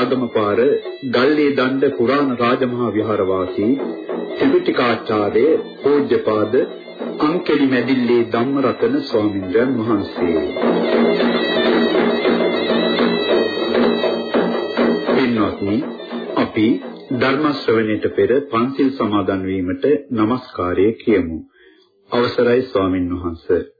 වහන්සේ කඩවත රාගමපාර ගල්ලේ දණ්ඩ පුරාණ රාජමහා විහාරවාසී ත්‍රිපිටකාචාර්ය පූජ්‍යපාද අංකෙලි මැදිල්ලේ ධම්මරතන ස්වාමීන් වහන්සේ. පින්වත්නි අපි ධර්ම ශ්‍රවණයට පෙර පන්සිල් සමාදන් වීමට নমස්කාරය කියමු. අවසරයි ස්වාමින් වහන්සේ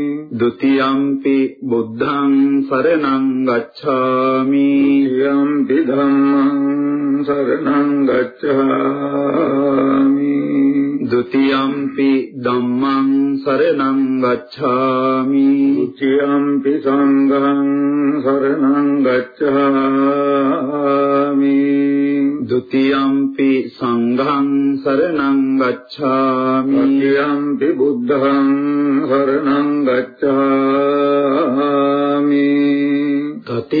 ဒ ුතියම්පි බුද්ධං සරණං ගච්ඡාමි යම්පි ධම්මං සරණං ගච්ඡාමි ဒ ුතියම්පි ධම්මං සරණං ගච්ඡාමි ဒ ුතියම්පි සංඝං සරණං ගච්ඡාමි ဒ ුතියම්පි සංඝං සරණං ගච්ඡාමි යම්පි බුද්ධං සරණං ගච්ඡාමි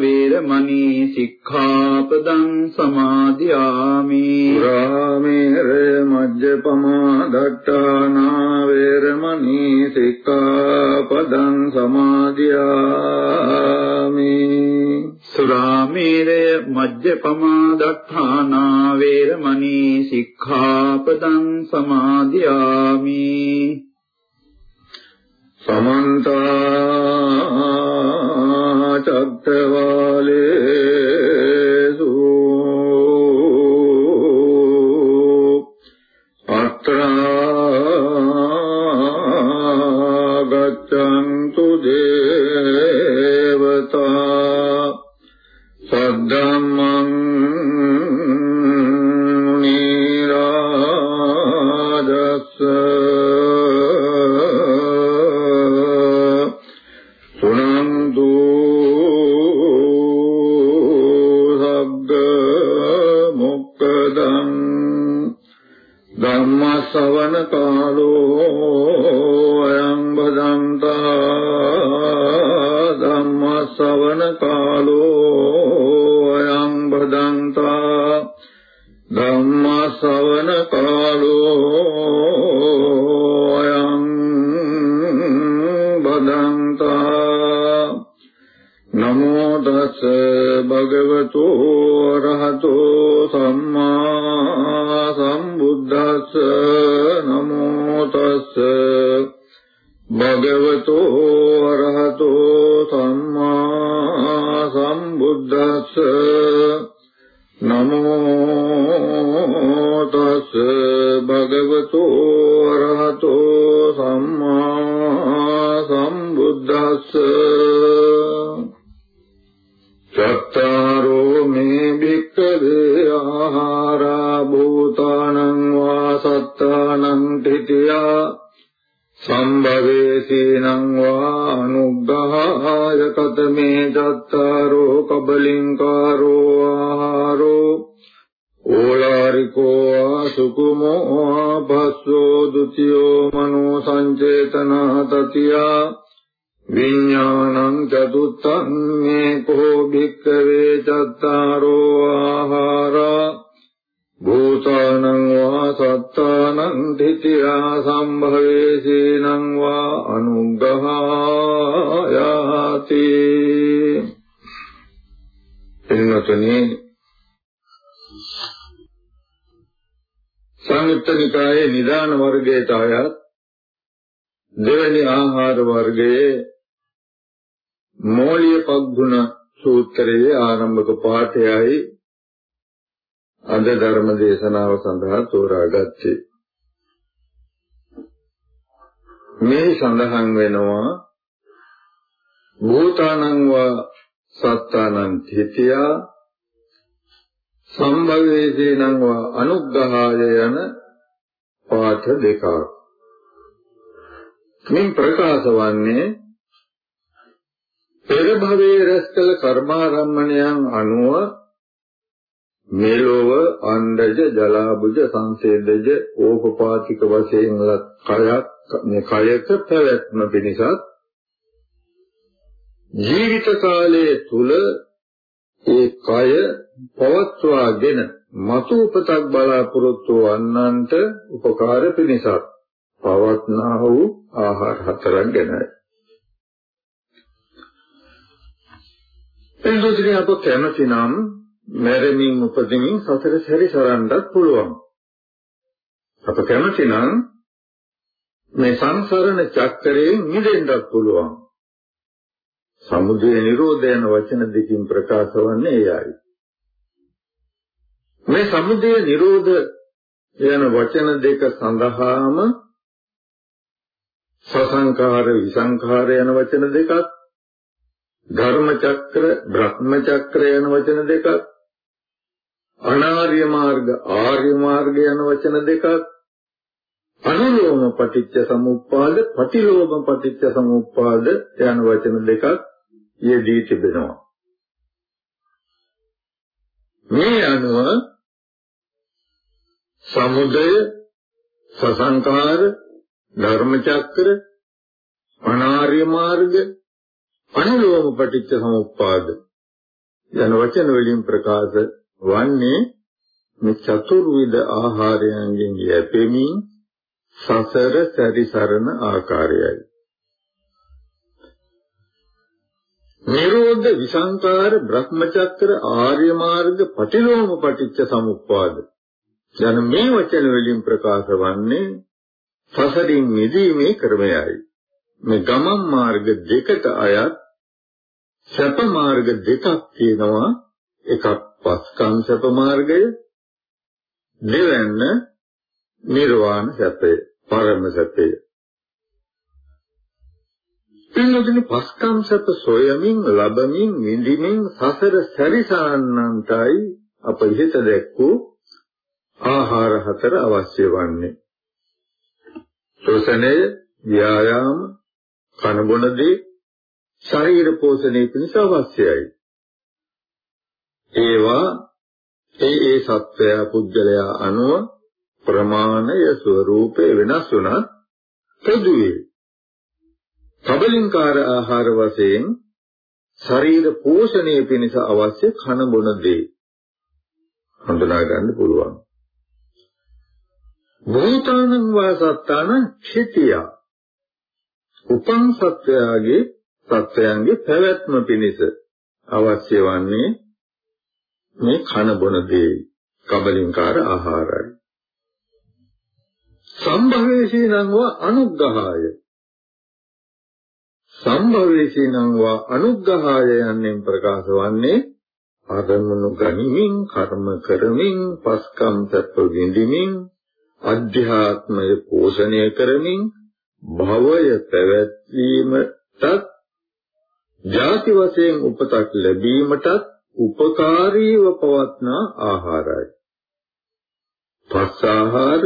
වේරමණී සික්ඛාපදං සමාදියාමි පුරාමේරය මජ්ජපමා දට්ඨානා වේරමණී සික්ඛාපදං සමාදියාමි සුරාමේරය මජ්ජපමා දත්තානා වේරමණී සික්ඛාපදං සමාදියාමි සමන්ත චක්කවාලේසු ධම්ම ශ්‍රවණ කාලෝ අයං බදන්තා ධම්ම ශ්‍රවණ කාලෝ අයං බදන්තා නමෝ තස් භගවතු අරහතෝ සම්මා සම්බුද්දස්ස නමෝ තස් භගවතෝ අරහතෝ සම්මා සම්බුද්දස්ස නමෝ තස් භගවතෝ අරහතෝ සම්මා සම්බුද්දස්ස චත්තාරෝ මේ භික්ඛවේ ආහාරා භූතානං වා සත්තානං තිතියා සම්භවේසීනං වා අනුග්ගහාය කතමේ චත්තාරෝ කබලින්කාරෝ ආහාරෝ ඕලාරිකෝ ආසුකුමෝ ආභස්සෝ ဒ ුතියෝ මනෝ සංචේතනා තතියා විඥානං චතුත්තං මේකෝ භික්ඛවේ චත්තාරෝ ආහාරා භූතානං වා සත්තානං තිතියා සම්භවේසීනං වා අනුග්‍රහායාති. එන්නතනේ සංයුත්ත නිකායේ නිදාන වර්ගයට අයත් දෙවැනි ආහාර වර්ගයේ මෝලිය පග්ගුණ සූත්‍රයේ ආරම්භක පාඨයයි අද ධර්ම දේශනාව සඳහා තෝරාගත්තේ. මේ සඳහන් වෙනවා භූතානං වා සත්තානං තිතියා සම්භවේසේනං වා අනුග්‍රහාය යන පාඨ දෙකක්. මින් ප්‍රකාශ වන්නේ පෙර භවයේ රැස් කළ කර්මාරම්මණයන් අනුව මෙලොව අණ්ඩජ ජලාබුජ සංසේදජ ඕපපාතික වශයෙන් ලත් කයක් මේ කයක පැවැත්ම පිණිසත් ජීවිත කාලයේ තුල ඒ කය පවත්වාගෙන මතු උපතක් බලාපොරොත්තු වන්නන්ට උපකාර පිණිසත් පවත්නා වූ ආහාර හතරක් ගැනයි. එන්දොසිරිය අප කැමතිනම් මැරෙමින් උපදිමින් සතර සැරිසරන්නත් පුළුවන්. අප කැමති නම් මේ සංසරණ චක්‍රයෙන් මිදෙන්නත් පුළුවන්. සමුදය නිරෝධ යන වචන දෙකින් ප්‍රකාශ වන්නේ එයයි. මේ සමුදය නිරෝධ යන වචන දෙක සඳහාම සසංකාර විසංකාර යන වචන දෙකක් ධර්ම චක්‍ර බ්‍රහ්ම චක්‍ර යන වචන දෙකක් අනාර්ය මාර්ග ආර්ය මාර්ග යන වචන දෙකක්. අනුලෝම පටිච්ච සමුප්පාද පටිලෝම පටිච්ච සමුප්පාද යන වචන දෙකක් යෙදී තිබෙනවා. මේ අනුව සමුදය සසංකාර ධර්මචක්‍ර අනාර්ය මාර්ග අනුලෝම පටිච්ච සමුප්පාද යන වචන වලින් ප්‍රකාශ වන්නේ මේ චතුර්විධ ආහාරයන්ගෙන් යැපෙමින් සසර සැරිසරන ආකාරයයි. නිරෝධ විසංකාර බ්‍රහ්මචක්‍ර ආර්ය මාර්ග පටිලෝම පටිච්ච සමුප්පාද යන මේ වචන වලින් ප්‍රකාශ වන්නේ සසරින් මිදීමේ ක්‍රමයයි. මේ ගමන් මාර්ග දෙකට අයත් සැප මාර්ග දෙකක් තියෙනවා එකක් පස්කම් සැප මාර්ගය දෙවැන්න නිර්වාණ සැපය පරම සැපය. පින්නදින පස්කම් සැප සොයමින් ලබමින් විඳිමින් සසර සැරිසන්නන්ටයි අප ඉහත දැක්වූ ආහාර හතර අවශ්‍ය වන්නේ. ශ්වසනය ව්‍යායාම කන බොන දේ ශරීර පෝෂණය පිණිස අවශ්‍යයි. ඒවා ඒ ඒ සත්වය පුද්ගලයා අනුව ප්‍රමාණය ස්වરૂපේ වෙනස් වුණත් පොදුවේ කබලින්කාර ආහාර වශයෙන් ශරීර පෝෂණය පිණිස අවශ්‍ය කන බොන දේ හඳුනා ගන්න පුළුවන්. භූතානං වාසත්තාන චිතිය. උපං සත්වයාගේ සත්වයන්ගේ පැවැත්ම පිණිස අවශ්‍ය වන්නේ මේ කන බොන දේ කබලින්කාර ආහාරයි. සම්භවේශී නම් වා අනුග්‍රහාය. සම්භවේශීනං වා අනුග්‍රහාය යන්නෙන් ප්‍රකාශ වන්නේ අරමුණු ගනිමින් කර්ම කරමින් පස්කම් සැප විඳිමින් අධ්‍යාත්මය පෝෂණය කරමින් භවය පැවැත්වීමටත් ජාති වශයෙන් උපතක් ලැබීමටත් උපකාරීව පවත්නා ආහාරයි. පස් ආහාර,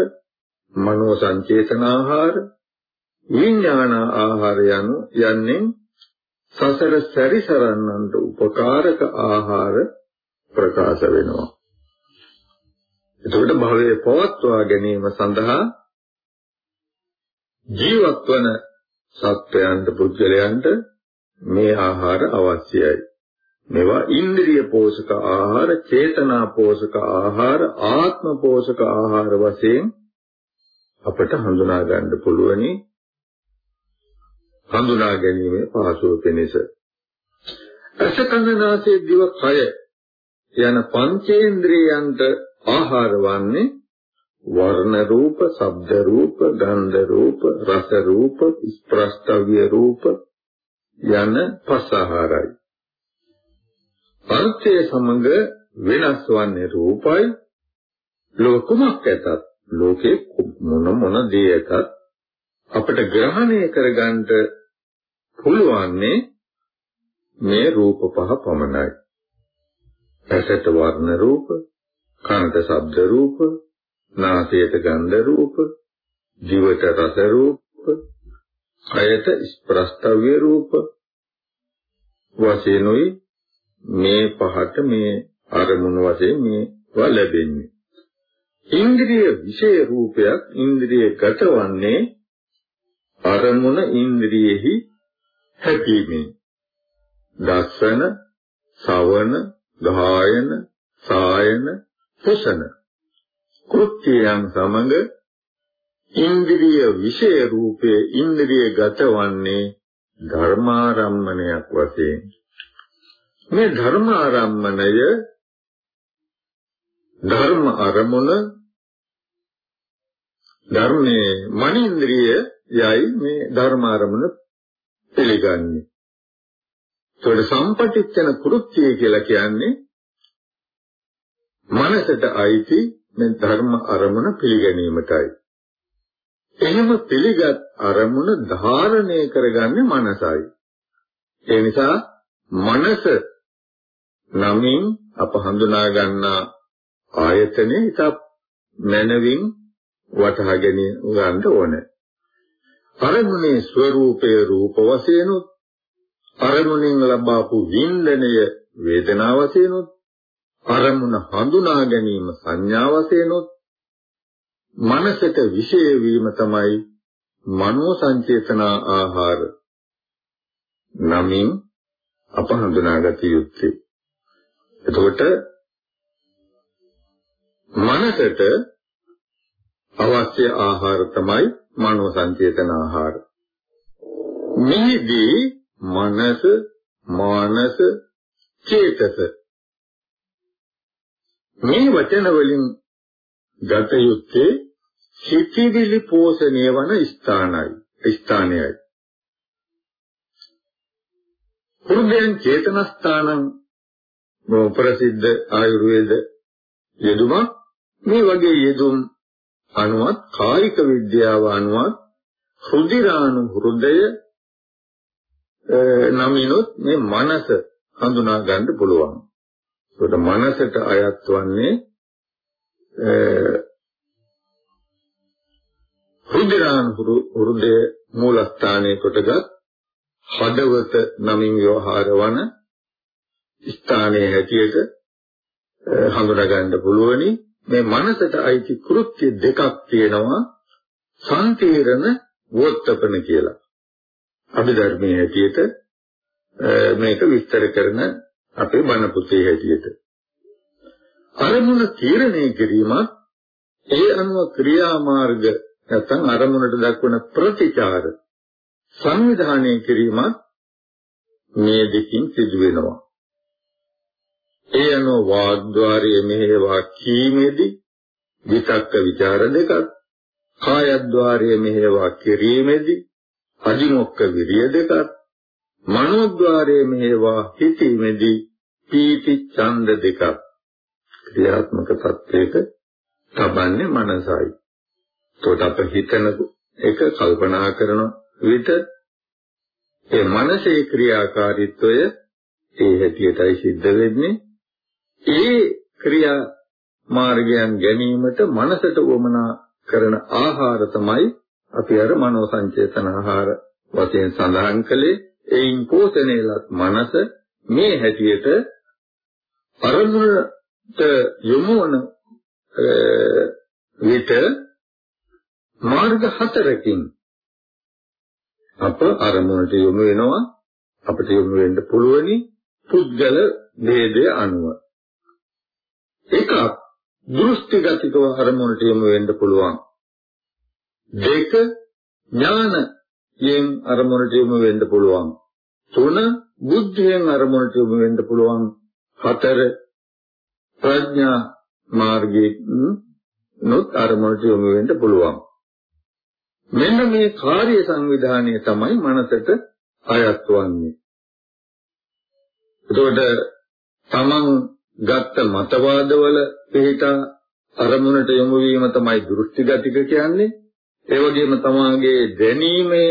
මනෝ සංචේතන ආහාර, විඥාන ආහාර යනු යන්නේ සසර සැරිසරන්නන්ට උපකාරක ආහාර ප්‍රකාශ වෙනවා. එතකොට භවයේ පවත්වා ගැනීම සඳහා ජීවත් වන සත්වයන්ට පුද්ගලයන්ට මේ ආහාර අවශ්‍යයි. මේවා ඉන්ද්‍රිය පෝෂක ආහාර, චේතනා පෝෂක ආහාර, ආත්ම පෝෂක ආහාර වශයෙන් අපට හඳුනා ගන්න පුළුවනි. හඳුනා ගැනීමේ පහසුව පිණිස. අසකන්නාසේ දිව කය යන පංචේන්ද්‍රයන්ට ආහාර වන්නේ වර්ණ රූප, ශබ්ද රූප, ගන්ධ රූප, රස රූප, ස්පර්ශය රූප යන පසහාරයි. පංචය සමග වෙනස් වන්නේ රූපයි. ලෝකමක් ඇතත්? ලෝකේ මොන මොන දේ ඇතත් අපිට ග්‍රහණය කරගන්න පුළුවන්නේ මේ රූප පහ පමණයි. ඇසට වර්ණ රූප, කනට ශබ්ද රූප, නාසයට ගන්ධ රූප, දිවට රස රූප, කයට ස්පර්ශය රූප. වශයෙන්ුයි මේ පහට මේ අරමුණු වශයෙන් මේවා ලැබෙන්නේ. ඉන්ද්‍රිය විශේෂ රූපයක් ඉන්ද්‍රිය ගතවන්නේ අරමුණ ඉන්ද්‍රියෙහි හැපීමෙන්. දස්සන, සවන, ගායන, සායන, පුසන කෘත්‍යයන් සමග ඉන්ද්‍රිය විෂය රූපයේ ඉන්ද්‍රිය ගතවන්නේ ධර්මාරම්මණයක් වශයෙන් මේ ධර්මාරම්මණය ධර්ම අරමුණ ධර්මයේ මනින්ද්‍රිය යයි මේ ධර්මාරමුණ පිළිගන්නේ. ඒකට සම්පටිච්ඡන කෘත්‍යය කියලා කියන්නේ මනසට අයිති මේ ධර්ම අරමුණ පිළිගැනීමටයි. එහෙම පිළිගත් අරමුණ ධාරණය කරගන්නේ මනසයි. ඒ නිසා මනස නමින් අප හඳුනා ගන්නා ආයතනේ ඉත මනවින් වටහා ගැනීම ගන්න ඕනේ. අරමුණේ ස්වરૂපය රූප වශයෙන් අරමුණෙන් ලබාපු වින්දනය වේදනා වශයෙන් අරමුණ හඳුනා ගැනීම සංඥා වශයෙන් මනසට විශේෂ වීම තමයි මනෝ සංචේතනා ආහාර නමින් අප හඳුනාගත යුත්තේ. එතකොට මනසට අවශ්‍ය ආහාර තමයි මනෝ සංචේතන ආහාර. මේදී මනස මානස චේතස මේ වචන වලින් ගත යුත්තේ සිතිවිලි පෝෂණය වන ස්ථානයි ස්ථානයයි හෘදයන් චේතනස්ථානං ප්‍රසිද්ධ ආයුර්වේද යෙදුමක් මේ වගේ යෙදුම් අනුවත් කායික විද්‍යාව අනුවත් හෘදිරාණු හෘදය නමිනුත් මේ මනස හඳුනා ගන්න පුළුවන්. ඒකට මනසට අයත් වන්නේ රුධිරාණු හෘදය මූලස්ථානයේ කොටගත් හදවත නමින් ව්‍යවහාර වන ස්ථානයේ හැටියට හඳුනා ගන්න පුළුවනි. මේ මනසට අයිති කෘත්‍ය දෙකක් තියෙනවා. සංකීර්ණ වෝත්තපන කියලා. අභිධර්මයේ හැටියට මේක විස්තර කරන අපේ බණ පොතේ හැටියට. අරමුණ තීරණය කිරීමත් ඒ අනුව ක්‍රියාමාර්ග නැත්නම් අරමුණට දක්වන ප්‍රතිචාර සංවිධානය කිරීමත් මේ දෙකින් සිදු වෙනවා. ඒ අනුව වාග්ද්වාරයේ මෙහෙවා කීමේදී විතක්ක ਵਿਚාර දෙකක් කායද්්වාරයේ මෙහෙවා කිරීමේදී අදිමොක්ක විරිය දෙකක් මනෝද්වාරයේ මෙහෙවා හිතීමේදී පීති ඡන්ද දෙකක් ක්‍රියාත්මක තත්වයක තබන්නේ මනසයි. ඒකට අප හිතන එක කල්පනා කරන විට ඒ මනසේ ක්‍රියාකාරීත්වය ඒ හැටියටයි සිද්ධ වෙන්නේ. ඒ ක්‍රියා මාර්ගයන් ගැනීමට මනසට වමනා කරන ආහාර තමයි අපි අර මනෝ සංචේතන ආහාර වශයෙන් සඳහන් කළේ. එයින් පෝෂණයලත් මනස මේ හැටියට අරමුණට යොමු වන විට මාර්ග හතරකින් අප අරමුණට යොමු වෙනවා අපිට යොමු වෙන්න පුළුවනි පුද්ගල ભેදය අනුව එකක් දෘෂ්ටිගතිකව අරමුණට යොමු වෙන්න පුළුවන් දෙක ඥානයෙන් අරමුණට යොමු වෙන්න පුළුවන් තුන බුද්ධියෙන් අරමුණට යොමු වෙන්න පුළුවන් හතර ප්‍රඥා මාර්ගයෙන් නොත් අරමුණට යොමු වෙන්න පුළුවන්. මෙන්න මේ කාර්ය සංවිධානය තමයි මනසට අයත් වන්නේ. එතකොට තමන් ගත්ත මතවාදවල පිට අරමුණට යොමු වීම තමයි දෘෂ්ටිගතික කියන්නේ. ඒ වගේම තමාගේ දැනීමේ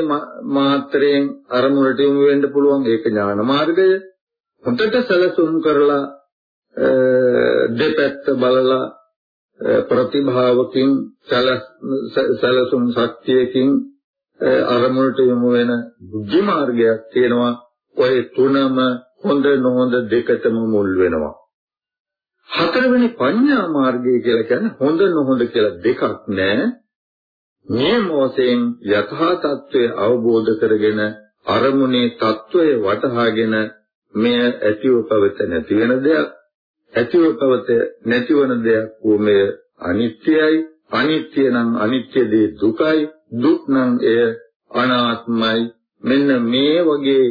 මාත්‍රයෙන් අරමුණට යොමු වෙන්න පුළුවන් ඒක ඥාන මාර්ගය. හොඳට සැලසුම් කරලා දෙපැත්ත බලලා ප්‍රතිභාවකින් සැලසුම් ශක්තියකින් අරමුණට යොමු වෙන බුද්ධි මාර්ගයක් තියෙනවා ඔය තුනම හොඳ නොහොඳ දෙකටම මුල් වෙනවා හතරවෙනි පඤ්ඤා මාර්ගය කියලා කියන්නේ හොඳ නොහොඳ කියලා දෙකක් නෑ. නියම වශයෙන් යථා තත්ත්වය අවබෝධ කරගෙන අරමුණේ තත්ත්වය වටහාගෙන මෙය ඇතිව පවත නැති වෙන දෙයක්, ඇතිව පවත නැතිවන දෙයක් වූමය අනිත්‍යයි. අනිත්‍ය නම් අනිත්‍ය දේ දුකයි, දුක් නම් එය අනාත්මයි. මෙන්න මේ වගේ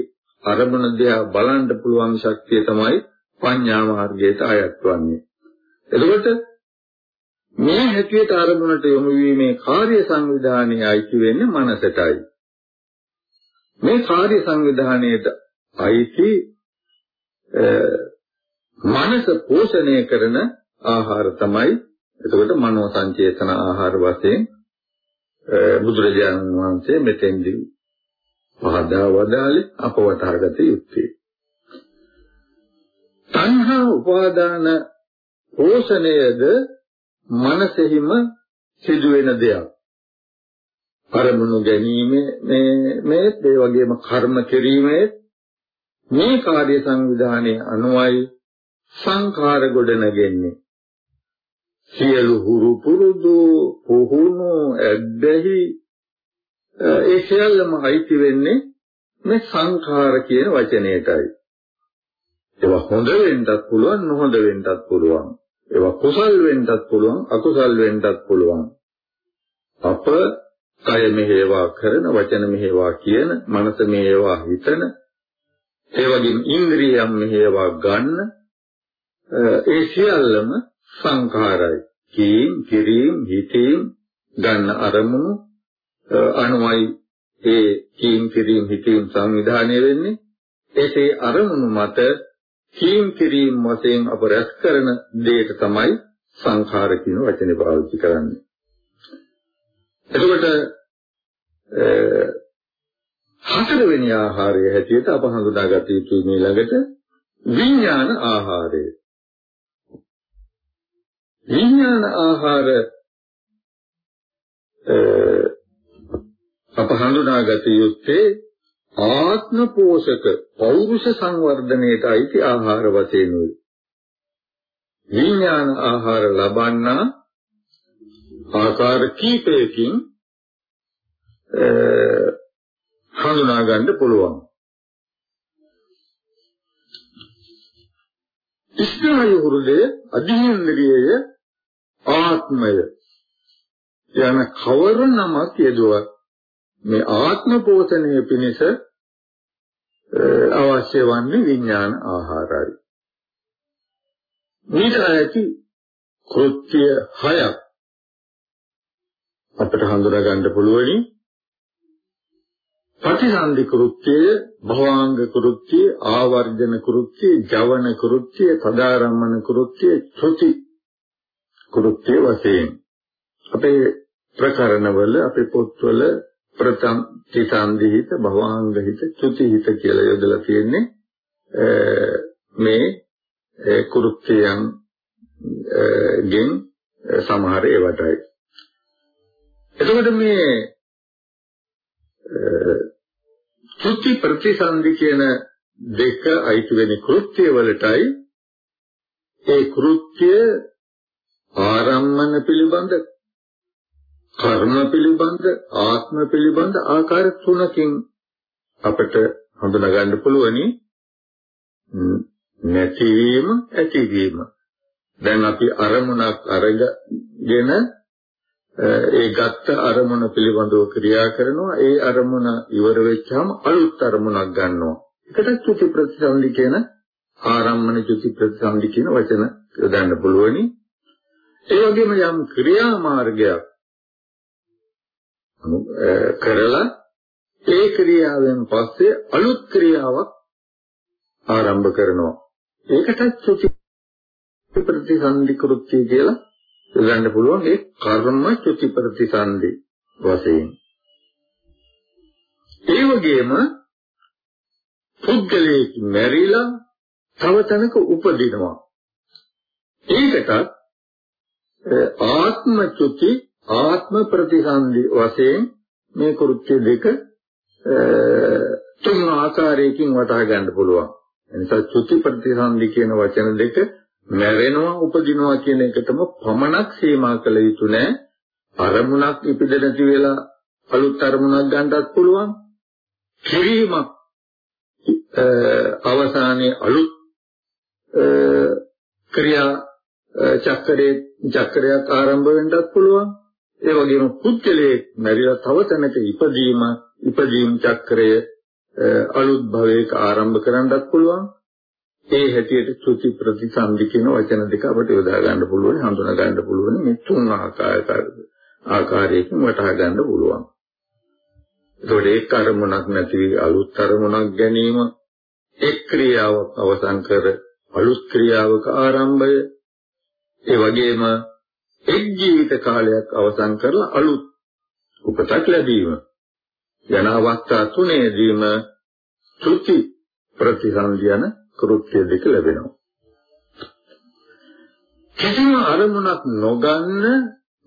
අරමුණ දිහා බලන්න පුළුවන් ශක්තිය තමයි පඤ්ඤා මාර්ගයට අයත් වන්නේ එතකොට මේ හැටියට අරමුණට යොමු වීමේ කාර්ය සංවිධානය අයිති වෙන්නේ මනසටයි මේ කාර්ය සංවිධානයේට අයිති මනස පෝෂණය කරන ආහාර තමයි එතකොට මනෝ සංචේතන ආහාර වශයෙන් බුදුරජාණන් වහන්සේ මෙතෙන්දී පහදා වදාළේ අපවතරගත යුත්තේ. තණ්හා උපාදාන පෝෂණයද මනසෙහිම සිදුවෙන දෙයක්. අරමුණු ගැනීමේ මේ මේ ඒ වගේම කර්ම කිරීමේ මේ කාර්ය සංවිධානයේ අනුවයි සංඛාර ගොඩ නැගෙන්නේ සියලු හුරු පුරුදු පුහුණු ඇද්දැහි ඒ සියල්ලම අයිති වෙන්නේ මේ සංඛාර කියන වචනයටයි ඒවා හොඳ වෙන්නත් පුළුවන් නොහොඳ වෙන්නත් පුළුවන් ඒවා කුසල් වෙන්නත් පුළුවන් අකුසල් වෙන්නත් පුළුවන් අප කය මෙහෙවා කරන වචන මෙහෙවා කියන මනස මෙහෙවා හිතන ඒ වගේම ඉන්ද්‍රියම් මෙහෙවා ගන්න ඒ සියල්ලම සංඛාරයි. කීම්, කිරීම්, හිතීම් ගන්න අරමුණු අනුයි ඒ කීම්, කිරීම්, හිතීම් සංවිධානය වෙන්නේ. ඒකේ අරමුණු මත කීම්, කිරීම් වශයෙන් අප රැස් කරන දෙයට තමයි සංඛාර කියන වචනේ පාවිච්චි කරන්නේ. එතකොට හතරවෙනි ආහාරය හැටියට අප හඳුනාගත යුතු මේ ළඟට විඥාන ආහාරය. විඥාන ආහාර අප හඳුනාගත යුත්තේ ආත්ම පෝෂක පෞරුෂ සංවර්ධනයට අයිති ආහාර වශයෙන් උයි. විඥාන ආහාර ලබන්නා ආකාර කීපයකින් හඳුනා ගන්න පුළුවන්. ස්නායු හෘදය අධිේන්ද්‍රියය ආත්මය යන කවර නමක් යෙදුවත් මේ ආත්ම පෝෂණය පිණිස අවශ්‍ය වන්නේ විඥාන ආහාරයි. මේක ඇති කෘත්‍ය හයක් අපිට හඳුනා ගන්න පුළුවනි. ප්‍රතිසන්දි කෘත්‍යය, භවාංග කෘත්‍යය, ආවර්ජන කෘත්‍යය, ජවන කෘත්‍යය, තදාරම්මන කෘත්‍යය, ත්‍ෘති කෘත්‍ය වශයෙන් අපේ ප්‍රකරණවල අපේ පොත්වල ප්‍රථම තිසන්දිහිත භවාංගහිත ත්‍ෘතිහිත කියලා යොදලා තියෙන්නේ මේ කෘත්‍යයන් ගෙන් සමහර ඒවටයි. එතකොට මේ ත්‍ෘති ප්‍රතිසන්දි කියන දෙක අයිති වෙන කෘත්‍ය වලටයි. ඒ කෘත්‍ය ආරම්මන පිළිබඳ කර්ම පිළිබඳ ආත්ම පිළිබඳ ආකාර තුනකින් අපිට හඳුනා ගන්න පුළුවනි. නැතිවීම ඇතිවීම. දැන් අපි අරමුණක් අරගෙන ඒ ගත්ත අරමුණ පිළිබඳව ක්‍රියා කරනවා. ඒ අරමුණ ඉවර වෙච්චාම අලුත් අරමුණක් ගන්නවා. ඒකට චුති ප්‍රතිසන්දි කියන ආරම්මන චුති ප්‍රතිසන්දි කියන වචන යොදන්න පුළුවනි. ඒ වගේම යම් ක්‍රියා මාර්ගයක් කරලා ඒ ක්‍රියාවෙන් පස්සේ අලුත් ක්‍රියාවක් ආරම්භ කරනවා ඒකට චුති ප්‍රතිසන්දි කෘත්‍ය කියලා ගන්න පුළුවන් ඒ කර්ම චුති ප්‍රතිසන්දි වශයෙන්. ඒ වගේම පුද්ගලයෙක් මැරිලා තව තැනක උපදිනවා. ඒකට ආත්ම චුති ආත්ම ප්‍රතිසන්දි වශයෙන් මේ කෘත්‍ය දෙක තුන් ආකාරයකින් වටහා ගන්න පුළුවන්. එනිසා චුති ප්‍රතිසන්දි කියන වචන දෙක මැරෙනවා උපදිනවා කියන එකටම පමණක් සීමා කළ යුතු නෑ. අරමුණක් ඉපද නැති වෙලා අලුත් අරමුණක් ගන්නත් පුළුවන්. කිරීමක් අවසානයේ අලුත් ක්‍රියා චක්‍රයේ චක්‍රයක් ආරම්භ වෙන්නත් පුළුවන්. ඒ වගේම පුද්ගලයේ මැරිලා තව තැනක ඉපදීම ඉපදීම් චක්‍රය අලුත් භවයක ආරම්භ කරන්නත් පුළුවන් ඒ හැටියට ත්‍ෘති ප්‍රතිසන්දි කියන වචන දෙක අපිට යොදා ගන්න පුළුවන් හඳුනා ගන්න පුළුවන් මේ තුන් ආකාරයකින් වටහා ගන්න පුළුවන්. ඒකෝට එක් අරමුණක් නැති අලුත් අරමුණක් ගැනීම එක් ක්‍රියාවක් අවසන් කර අලුත් ක්‍රියාවක ආරම්භය ඒ වගේම එක් ජීවිත කාලයක් අවසන් කරලා අලුත් උපතක් ලැබීම යන අවස්ථා තුනේදීම ත්‍ෘති ප්‍රතිසන්දියන කෘත්‍ය දෙක ලැබෙනවා. කිසිම අරමුණක් නොගන්න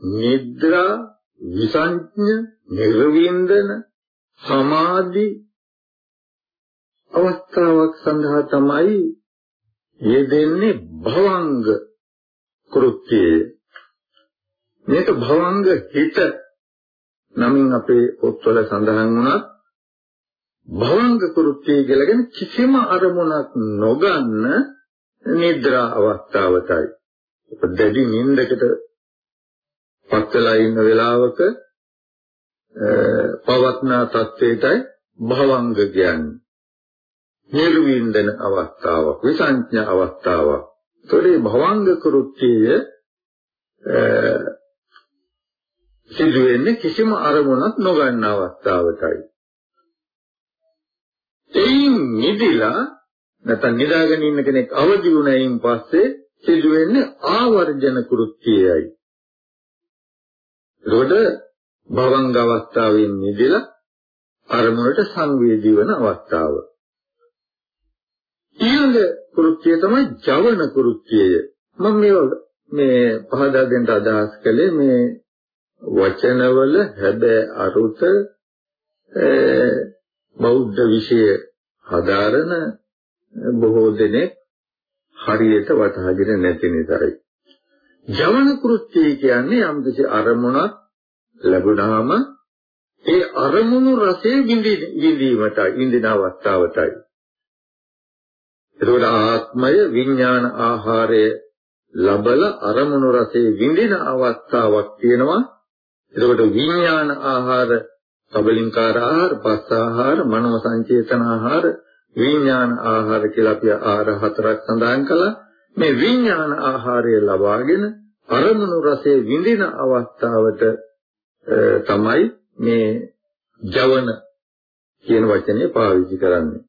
නිද්‍රා විසංඥ නිර්වින්දන සමාධි අවස්ථාවක් සඳහා තමයි යෙදෙන්නේ භවංග කෘත්‍යය. මේක භවංග හිත නමින් අපේ පොත්වල සඳහන් වුණත් භවංග කෘත්‍යය කියලා කියන්නේ කිසිම අරමුණක් නොගන්න නිද්‍රා අවස්ථාවටයි. දැඩි නිින්දකට පත්වලා ඉන්න වෙලාවක පවත්නා තත්වයටයි භවංග කියන්නේ. නිර්වින්දන අවස්ථාවක්, විසංඥා අවස්ථාවක්. ඒතකොට භවංග කෘත්‍යය සිදු වෙන්නේ කිසිම අරමුණක් නොගන්න අවස්ථාවටයි. එයින් නිදිලා නැත්නම් නිදාගෙන ඉන්න කෙනෙක් අවදි වුණයින් පස්සේ සිදුවෙන්නේ ආවර්ජන කෘත්‍යයයි. ඒකෝද භවංග අවස්ථාවෙන් නිදිලා අරමුණට සංවේදී වන අවස්ථාව. ඊළඟ කෘත්‍යය තමයි ජවන කෘත්‍යය. මම මේ මේ පහදා දෙන්න අදහස් කළේ මේ වචනවල හැබෑ අරුත බෞද්ධ විෂය හදාරන බොහෝ දෙනෙක් හරියට වටහාගෙන නැති නිසායි. ජවන කෘත්‍යය කියන්නේ යම්කිසි අරමුණක් ලැබුණාම ඒ අරමුණු රසයේ විඳීමට විඳින අවස්ථාවටයි. එතකොට ආත්මය විඥාන ආහාරය ලබල අරමුණු රසයේ විඳින අවස්ථාවක් තියෙනවා. එතකොට විඥාන ආහාර කබලින්කාර ආහාර, පස්ස ආහාර, මනෝ සංචේතන ආහාර, විඥාන ආහාර කියලා අපි ආහාර හතරක් සඳහන් කළා. මේ විඥාන ආහාරය ලබාගෙන අරමුණු රසයේ විඳින අවස්ථාවට තමයි මේ ජවන කියන වචනේ පාවිච්චි කරන්නේ.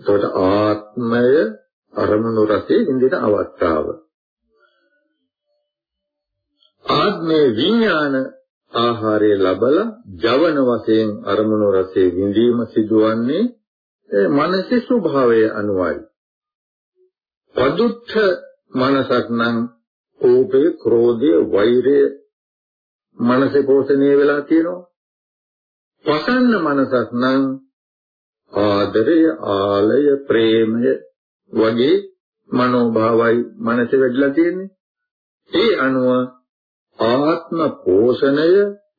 එතකොට ආත්මය අරමුණු රසයේ ඉන්දින අවස්ථාව. ආත්මේ විඥාන ආහාරය ලබලා ජවන වශයෙන් අරමුණු රසයේ විඳීම සිදුවන්නේ මනසේ ස්වභාවය අනුවයි. පදුත්ථ මනසක් නම් කෝපය, ක්‍රෝධය, වෛරය මනසේ පෝෂණය වෙලා තියෙනවා. ප්‍රසන්න මනසක් නම් ආදරය, ආලය, ප්‍රේමය වගේ මනෝභාවයි මනසේ වැඩිලා තියෙන්නේ. ඒ අනුව ආත්ම පෝෂණය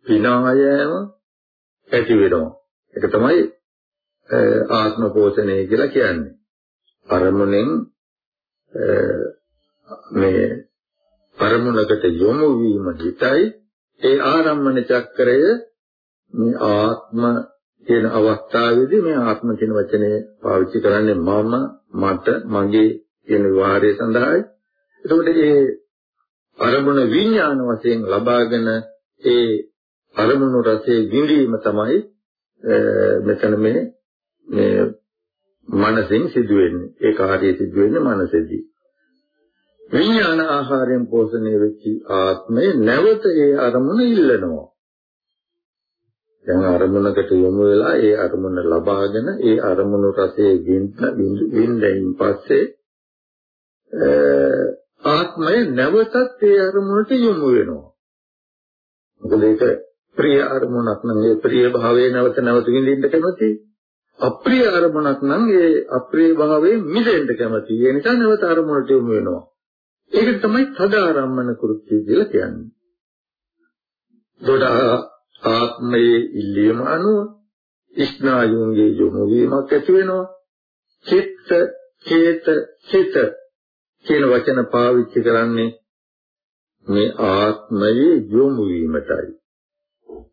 විනායම ඇති වෙනවා. ඒක තමයි ආත්ම පෝෂණය කියලා කියන්නේ. අරමුණෙන් මේ අරමුණකට යොමු වීම හිතයි ඒ ආරම්මන චක්‍රය මේ ආත්ම කියන අවස්ථාවේදී මේ ආත්ම කියන වචනේ පාවිච්චි කරන්නේ මම මට මගේ කියන විවහාරය සඳහායි. එතකොට මේ අරමුණ විඥාන වශයෙන් ලබාගෙන ඒ අරමුණු රසයේ විඳීම තමයි මෙතන මේ මේ මනසෙන් සිදුවෙන්නේ. ඒ කාර්යය සිදුවෙන්නේ මනසෙදී. විඥාන ආහාරයෙන් පෝෂණය වෙච්ච ආත්මය නැවත ඒ අරමුණ ඉල්ලනවා. දැන් අරමුණකට යොමු වෙලා ඒ අරමුණ ලබාගෙන ඒ අරමුණු රසයේ විඳින්න පස්සේ ආත්මය නැවතත් ඒ අරමුණට යොමු වෙනවා. මොකද ඒක ප්‍රිය අරමුණක් නම් ඒ ප්‍රිය භාවයේ නැවත නැවත විඳින්න කැමති. අප්‍රිය අරමුණක් නම් ඒ අප්‍රිය භාවයෙන් මිදෙන්න කැමති. ඒ නිසා නැවත අරමුණට යොමු වෙනවා. ඒක තමයි තදාරම්මන කෘත්‍ය කියලා කියන්නේ. දොඩා ආත්මයේ ඉල්ලීම අනුව ස්නායුන්ගේ යොමු වීමක් ඇති වෙනවා. චිත්ත, චේත, සිත කියන වචන පාවිච්චි කරන්නේ මේ ආත්මයේ යොමු වීමටයි.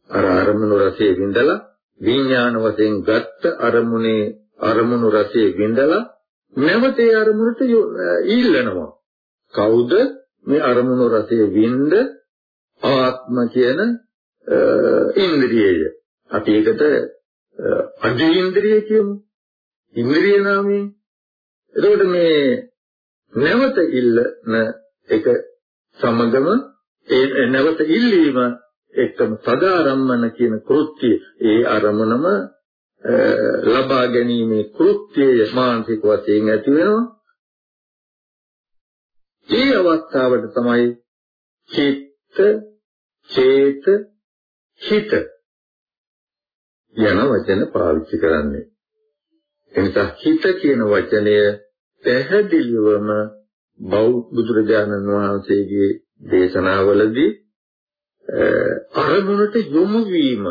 අර අරමුණු රසයේ විඳලා විඥාන වශයෙන් ගත්ත අරමුණේ අරමුණු රසයේ විඳලා නැවත ඒ අරමුණට ඊල්ලනවා. කවුද මේ අරමුණු රසයේ විඳ ආත්ම කියන ඉන්ද්‍රියය. අපි ඒකට අධි ඉන්ද්‍රිය කියමු. ඉන්ද්‍රිය නාමයෙන්. එතකොට මේ නැවත ඉල්ලන එක සමගම ඒ නැවත ඉල්ලීම එක්කම සදාරම්මන කියන කෘත්‍ය ඒ අරමුණම ලබා ගැනීමේ කෘත්‍යය මානසික වශයෙන් ඇති වෙනවා. ඒ අවස්ථාවට තමයි චිත්ත, චේත, හිත යන වචන පාවිච්චි කරන්නේ. එනිසා හිත කියන වචනය පැහැදිලිවම බෞද්ධ බුදුරජාණන් වහන්සේගේ දේශනාවලදී අරමුණට යොමු වීම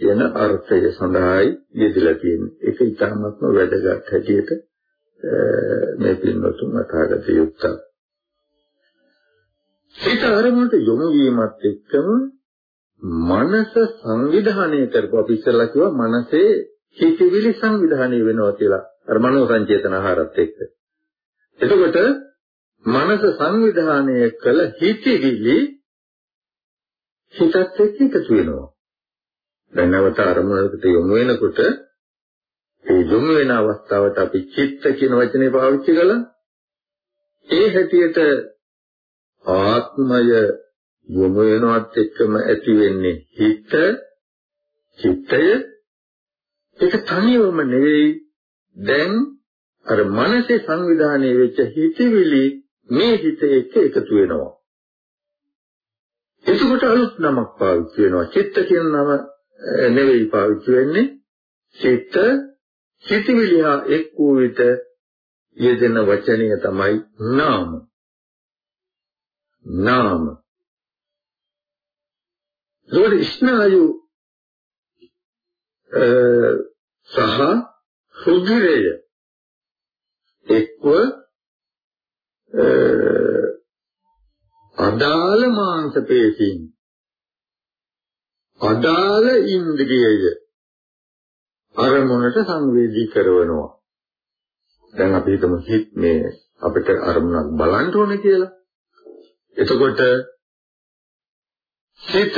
කියන අර්ථය සඳහායි යෙදලා තියෙන්නේ. ඒක ඉතාමත්ම වැදගත් හැටියට මේ පින්වතුන් අතහගත යුක්තයි. සිත අරමුණට යොමු වීමත් එක්කම මනස සංවිධානය කරපුවා අපි ඉස්සෙල්ලා කිව්වා මනසේ හිතවිලි සංවිධානය වෙනවා කියලා. අර මනෝ සංචේතන ආහාරත් එක්ක. එතකොට මනස සංවිධානය කළ හිතවිලි හිතත් එක්ක එකතු වෙනවා. දැන් නැවත අරමුණකට යොමු වෙනකොට ඒ යොමු වෙන අවස්ථාවට අපි චිත්ත කියන වචනේ පාවිච්චි කළා. ඒ හැටියට ආත්මය යොමු වෙනවත් එක්කම ඇති වෙන්නේ හිත චිත්තය ඒක තනියම නෙවෙයි දැන් අර මනසේ සංවිධානයේ වෙච්ච හිතවිලි මේ හිත එක්ක එකතු වෙනවා. එතකොට අලුත් නමක් පාවිච්චි වෙනවා. චිත්ත කියන නම නෙවෙයි පාවිච්චි වෙන්නේ. චිත්ත හිතවිලි හා එක් වූ විට යෙදෙන වචනය තමයි නාම. නාම. ඒකට ස්නායු සහ රුධිරය එක්ව අදාළ මාංශ පේශීන්. අදාළ ඉන්ද්‍රියය අරමුණට සංවේදී කරනවා දැන් අපි හිතමු හිත මේ අපිට අරමුණක් බලන්න ඕනේ කියලා. එතකොට සිත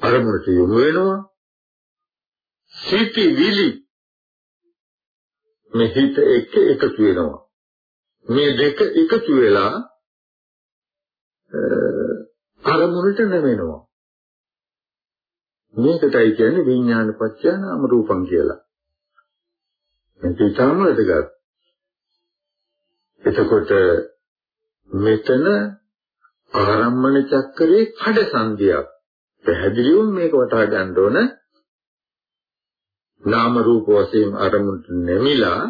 අරමුණට යොමු වෙනවා. සිටිවිලි මේ හිත එක්ක එකතු වෙනවා. මේ දෙක එකතු වෙලා අරමුණට නැවෙනවා. මේකටයි කියන්නේ විඥාන පත්‍ය නාම රූපං කියලා. මේක ඉතාම වැදගත්. එතකොට මෙතන ආරම්මන චක්‍රයේ කඩසන්දියක්. පැහැදිලිවම මේක වටහා ගන්න ඕන. නාම රූප වශයෙන් අරමුණට නැමිලා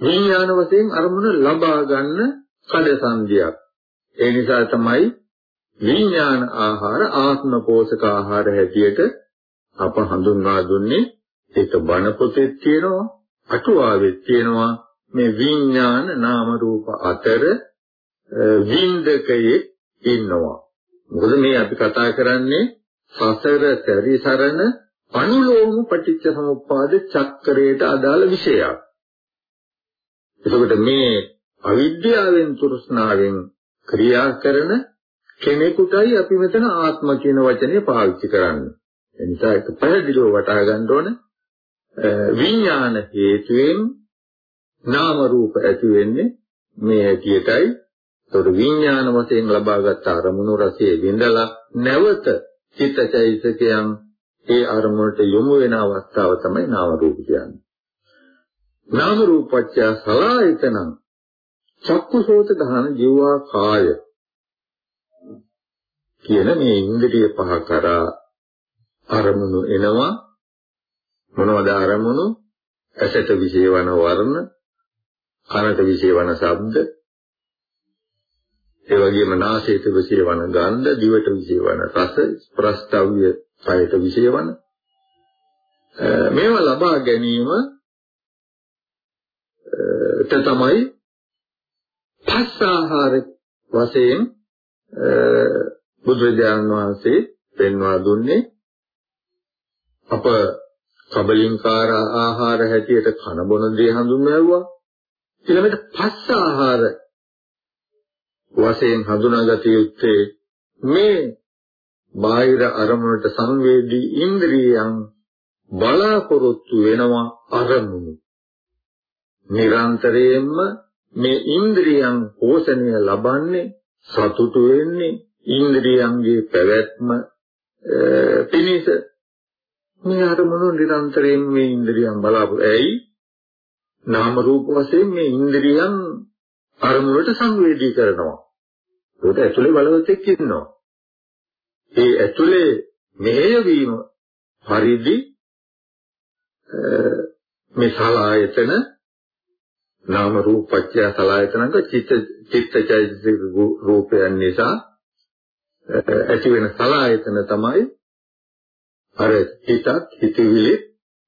විඥාන වශයෙන් අරමුණ ලබා ගන්න කඩසන්දියක්. ඒ නිසා තමයි විඥාන ආහාර ආත්ම පෝෂක ආහාර හැටියට අප හඳුන්වා දුන්නේ. ඒක බණ පොතේ තියෙනවා අටුවාවෙත් තියෙනවා මේ විඥාන නාම රූප අතර වින්දකයේ ඉන්නවා. මොකද මේ අපි කතා කරන්නේ සසර පරිසරණ අනුලෝම පටිච්ච සමුප්පාද චක්‍රයට අදාළ විෂයක් එතකොට මේ අවිද්‍යාවෙන් තෘෂ්ණාවෙන් ක්‍රියා කරන කෙනෙකුටයි අපි මෙතන ආත්ම කියන වචනේ පාවිච්චි කරන්නේ. ඒ නිසා ඒක පැහැදිලිව වටහා ගන්න ඕන විඥාන හේතුවෙන් නාම රූප ඇති වෙන්නේ මේ ඇටියටයි. ඒතකොට විඥාන වශයෙන් ලබාගත් අරමුණු රසයේ විඳලා නැවත චිත්තචෛතසිකයන් ඒ අරමුණට යොමු වෙන අවස්ථාව තමයි නාම රූප කියන්නේ. නාම රූපච්ඡ සලායතනං. චක්කුසෝත දහන ජීවා කාය කියන මේ ඉන්ද්‍රිය පහ කරා අරමුණු එනවා. මොනවද අරමුණු? ඇසට විශේෂවන වර්ණ කනට විශේෂවන ශබ්ද ඒ වගේම නාසයට විශේෂවන ගන්ධ දිවට විශේෂවන රස ස්පර්ශාව්‍ය කයට විශේෂවන මේවා ලබා ගැනීම ත තමයි පස් ආහාර වශයෙන් බුදුරජාණන් වහන්සේ පෙන්වා දුන්නේ. අප කබලින්කාර ආහාර හැටියට කන බොන දේ හඳුන්වනවා. ඊළඟට පස් ආහාර වශයෙන් හඳුනාගත යුත්තේ මේ බාහිර අරමුණට සංවේදී ඉන්ද්‍රියයන් බලාපොරොත්තු වෙනවා අරමුණු. නිරන්තරයෙන්ම මේ ඉන්ද්‍රියන් පෝෂණය ලබන්නේ සතුටු වෙන්නේ ඉන්ද්‍රියන්ගේ පැවැත්ම පිණිස. මේ අරමුණු නිරන්තරයෙන් මේ ඉන්ද්‍රියන් බලාපොරොත්තු ඇයි? නාම රූප වශයෙන් මේ ඉන්ද්‍රියන් අරමුණට සංවේදී කරනවා. ඒකට ඇතුලේ බලවතෙක් ඉන්නවා. ඒ ඇතුලේ මෙහෙයවීම පරිදි මේ සලායතන නාම රූප පත්‍ය සලායතනක චිත්ත චිත්තචෛතසික රූපයන් නිසා ඇති වෙන සලායතන තමයි අර හිතත් හිතවිලි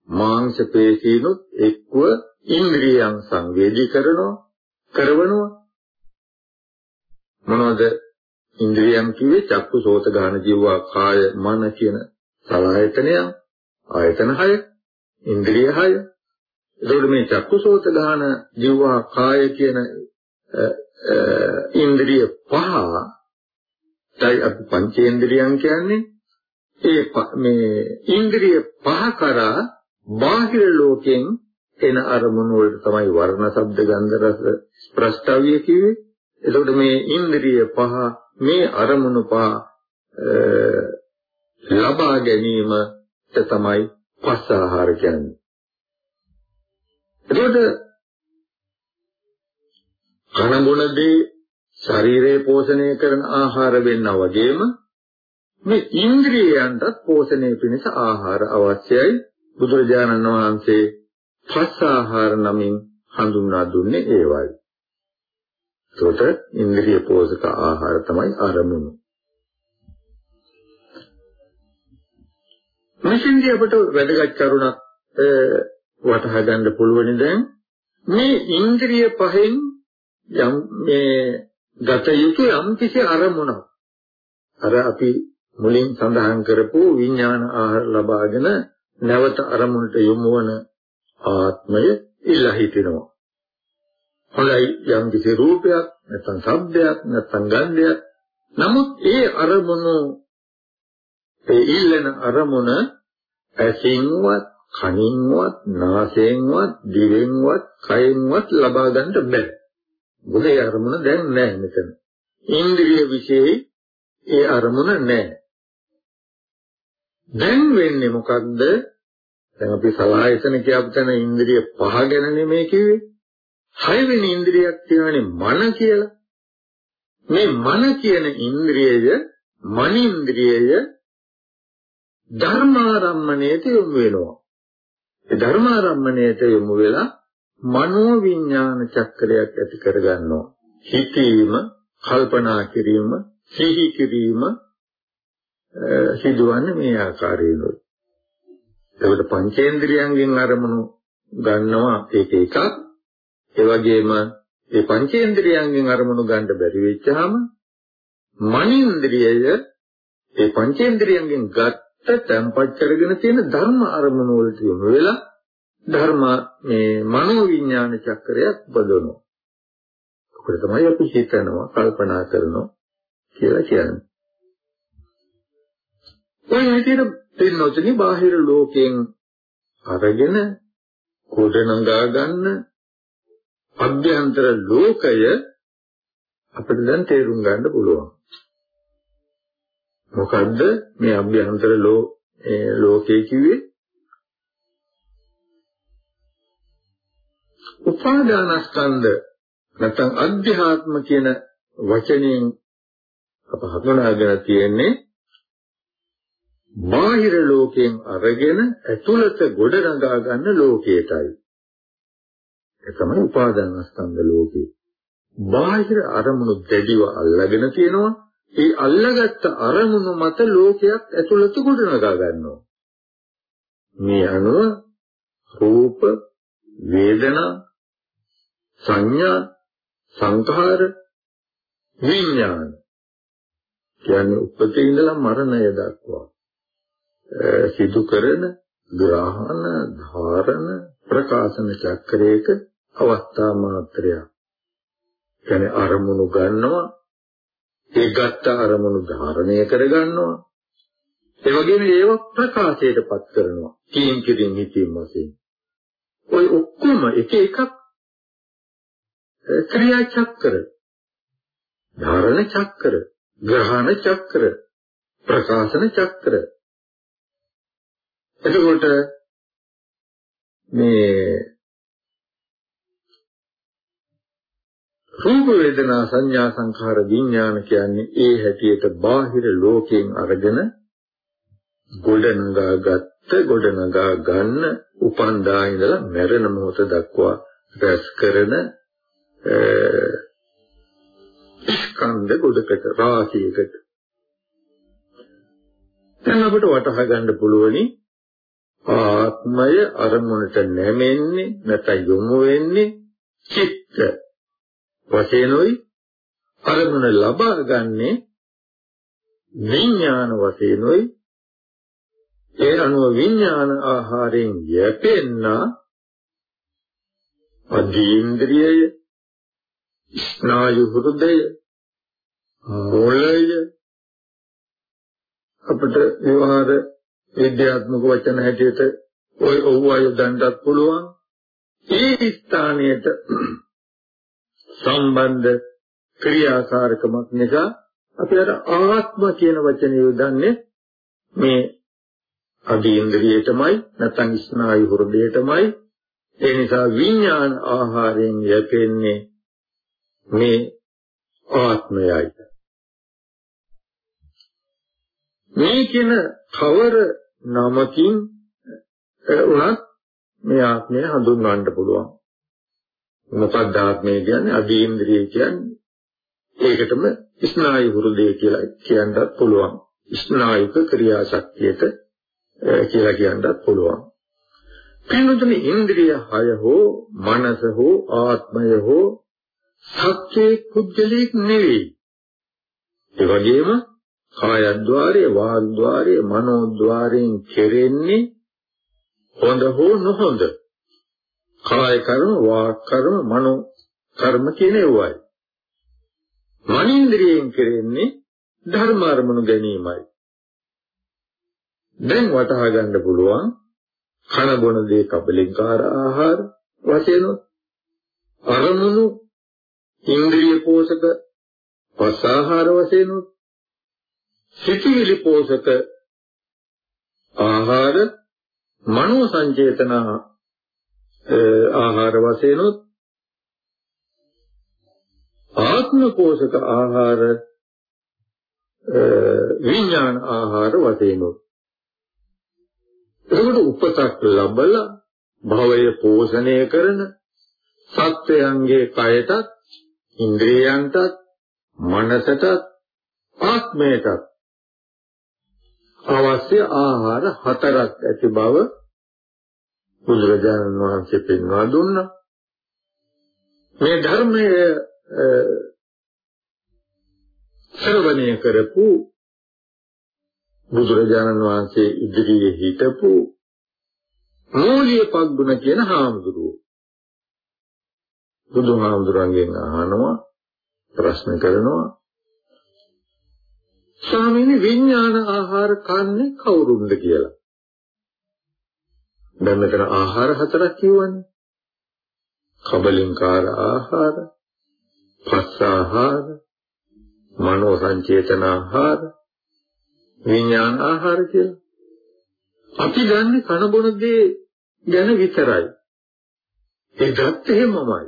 මාංශ පේශීනුත් එක්ව ඉන්ද්‍රියයන් සංවේදී කරනවා. කරවනවා. මොනවද? ඉන්ද්‍රියයන් කිව්වේ චක්කු සෝත ගාන ජීවා කාය මන කියන සලායතනයන් ආයතන 6 ඉන්ද්‍රිය 6 එතකොට මේ චක්කුසෝත ගාන ජීවා කාය කියන ඉන්ද්‍රිය පහ තයි අපි පංචේන්ද්‍රියන් කියන්නේ. ඒ මේ ඉන්ද්‍රිය පහ කරා බාහිර ලෝකෙන් එන අරමුණු වලට තමයි වර්ණ ශබ්ද ගන්ධ රස ස්පර්ශතාවිය කිව්වේ. එතකොට මේ ඉන්ද්‍රිය පහ මේ අරමුණු පහ ලබා ගැනීමට තමයි පස්ස ආහාර කියන්නේ. එතකොට කන බොනදී ශරීරය පෝෂණය කරන ආහාර වෙන්නා වගේම මේ ඉන්ද්‍රියයන්ටත් පෝෂණය පිණිස ආහාර අවශ්‍යයි. බුදුරජාණන් වහන්සේ පස් ආහාර නමින් හඳුන්වා දුන්නේ ඒවයි. ඒකට ඉන්ද්‍රිය පෝෂක ආහාර තමයි අරමුණු. මෙසින්දී අපට වැදගත් කරුණක් වටහා ගන්න පුළුවන් දැන් මේ ඉන්ද්‍රිය පහෙන් යම් මේ ගත යුතු යම් කිසි අරමුණක් අර අපි මුලින් සඳහන් කරපු විඥාන ආහාර ලබාගෙන නැවත අරමුණට යොමු වන ආත්මය ඉල්ලා හිටිනවා. හොඳයි යම් කිසි රූපයක් නැත්නම් ශබ්දයක් නැත්නම් ගන්ධයක් නමුත් ඒ අරමුණු ඒ ඉල්ලන අරමුණ ඇසින්වත් කනින්වත් නාසයෙන්වත් දිවෙන්වත් කයෙන්වත් ලබා ගන්නට බෑ. මොකද ඒ අරමුණ දැන් නැහැ මෙතන. ඉන්ද්‍රිය විශේෂයි ඒ අරමුණ නැහැ. දැන් වෙන්නේ මොකක්ද? දැන් අපි සලආයතන කියපු තැන ඉන්ද්‍රිය පහ ගැන නෙමෙයි කිව්වේ. හයවෙනි ඉන්ද්‍රියක් තියෙනනේ මන කියලා. මේ මන කියන ඉන්ද්‍රියය මනින්ද්‍රියය ධර්මාරම්මණයට යොමු වෙනවා. ඒ ධර්මාරම්මණයට යොමු වෙලා මනෝ විඥාන චක්‍රයක් ඇති කරගන්නවා. හිතීම, කල්පනා කිරීම, සිහි කිරීම සිදුවන්නේ මේ ආකාරයෙන්යි. ඒකට පංචේන්ද්‍රියයන්ගෙන් අරමුණු ගන්නවා ඒක එකක්. ඒ වගේම ඒ පංචේන්ද්‍රියයන්ගෙන් අරමුණු ගන්න බැරි වෙච්චාම මනින්ද්‍රියය ඒ පංචේන්ද්‍රියයන්ගෙන් ගත්ත තැම්පත් කරගෙන තියෙන ධර්ම අරමුණු වලට යොමු වෙලා ධර්ම මේ මනෝ විඥාන චක්‍රයක් බදවනවා. ඔකට තමයි අපි හිතනවා, කල්පනා කරනවා කියලා කියන්නේ. ඔය විදිහට පින්නොතනි බාහිර ලෝකයෙන් අරගෙන ගොඩනගා ගන්න අභ්‍යන්තර ලෝකය අපිට දැන් තේරුම් ගන්න පුළුවන්. මොකද්ද මේ අභ්‍යන්තර ලෝකයේ කිව්වේ? උපාදානස්කන්ධ නැත්නම් අධ්‍යාත්ම කියන වචනයෙන් අප හඳුනාගෙන තියෙන්නේ බාහිර ලෝකයෙන් අරගෙන ඇතුළත ගොඩනගා ගන්න ලෝකයටයි. ඒ තමයි උපාදානස්කන්ධ ලෝකේ. බාහිර අරමුණු දැඩිව අල්ලගෙන තියෙනවා. ඒ අල්ලගත්ත අරමුණු මත ලෝකයක් ඇතුළත ගොඩනගා ගන්නවා. මේ අනුව රූප, වේදනා, සංඥා, සංඛාර, විඥාන කියන්නේ උපතේ ඉඳලා මරණය දක්වා සිදු කරන ග්‍රහණ ධාරණ ප්‍රකාශන චක්‍රයක අවස්ථා මාත්‍රයක්. කියන්නේ අරමුණු ගන්නවා ඒ ගත්ත අරමුණු ධාරණය කර ගන්නවා ඒ වගේම ඒව ප්‍රකාශයටපත් කරනවා කීම් කිරින් හිතීම වශයෙන්. ওই ඔක්කොම එක එකක් ක්‍රියා චක්‍ර ධාරණ චක්‍ර ග්‍රහණ චක්‍ර ප්‍රකාශන චක්‍ර එතකොට මේ රූප වේදනා සංඥා සංඛාර විඥාන කියන්නේ ඒ හැටියට බාහිර ලෝකයෙන් අරගෙන ගොඩනගාගත්ත ගොඩනගා ගන්න උපන්දා ඉඳලා මැරෙන මොහොත දක්වා රැස් කරන ස්කන්ධ ගොඩකට රාශියකට. දැන් අපිට වටහා ගන්න පුළුවනි ආත්මය අරමුණට නැමෙන්නේ නැත්නම් යොමු වෙන්නේ චිත්ත. වශයෙන්ොයි අරමුණ ලබා ගන්නේ විඥාන වශයෙන්ොයි. ඒ අනුව විඥාන ආහාරයෙන් යැපෙන්න අධීන්ද්‍රියය ස්නායු හෘදය මොළය අපිට විවහාර විද්‍යාත්මක වචන හැටියට ඔය ඔව් අය දන්නත් පුළුවන්. ඒ ස්ථානයට සම්බන්ධ ක්‍රියාකාරකමක් නිසා අපි අර ආත්ම කියන වචනේ යොදන්නේ මේ අදීන්ද්‍රියයටමයි නැත්නම් ස්නායු හෘදයටමයි. ඒ නිසා විඥාන ආහාරයෙන් යැපෙන්නේ මේ ආත්මයයි. මේ කියන කවර නමකින් උනත් මේ ආත්මය හඳුන්වන්න පුළුවන්. මොකක්ද ආත්මය කියන්නේ? අදීන්ද්‍රිය කියන්නේ ඒකටම ස්නායු හෘදය කියලා කියන්නත් පුළුවන්. ස්නායුක ක්‍රියාශක්තියට කියලා කියන්නත් පුළුවන්. පින්වතුනි ඉන්ද්‍රිය හය හෝ මනස හෝ ආත්මය හෝ සත්‍යයේ කුජලයක් නෙවෙයි. ඒ වගේම කායද්්වාරයේ වාග්ද්වාරයේ මනෝද්වාරයෙන් කෙරෙන්නේ හොඳ හෝ නොහොඳ. කාය කර්ම වාක් කර්ම මනෝ කර්ම කියන ඒවායි. මනින්ද්‍රියෙන් කෙරෙන්නේ ධර්ම අරමුණු ගැනීමයි. දැන් වටහා ගන්න පුළුවන් කන බොන දේ කබලින්කාර ආහාර වශයෙන් අරමුණු ඉන්ද්‍රිය පෝෂක පස් ආහාර වශයෙන් සිතිවිලි පෝෂක ආහාර මනෝ සංචේතන ආහාර වශයෙන් ආත්ම පෝෂක ආහාර විඥාන ආහාර වශයෙන් එතකොට උපතක් ලැබලා භවය පෝෂණය කරන සත්වයන්ගේ කයටත් ඉන්ද්‍රියයන්ටත් මනසටත් ආත්මයටත් අවශ්‍ය ආහාර හතරක් ඇති බව බුදුරජාණන් වහන්සේ පෙන්වා දුන්නා. මේ ධර්මයේ ශ්‍රවණය කරපු බුදුරජාණන් වහන්සේ ඉදිරියේ හිටපු මූලිය පග්ගුණ කියන හාමුදුරුවෝ බුදුහාමුදුරන්ගෙන් අහනවා ප්‍රශ්න කරනවා ස්වාමීනි විඥාන ආහාර කන්නේ කවුරුන්ද කියලා. දැන් මෙතන ආහාර හතරක් කියවනේ. කබලින්කාර ආහාර, පස්ස ආහාර, මනෝ සංචේතන ආහාර, විඥාන ආහාර කියලා. අපි දන්නේ කන බොන දේ ගැන විතරයි. ඒ ගත්ත එහෙමමයි.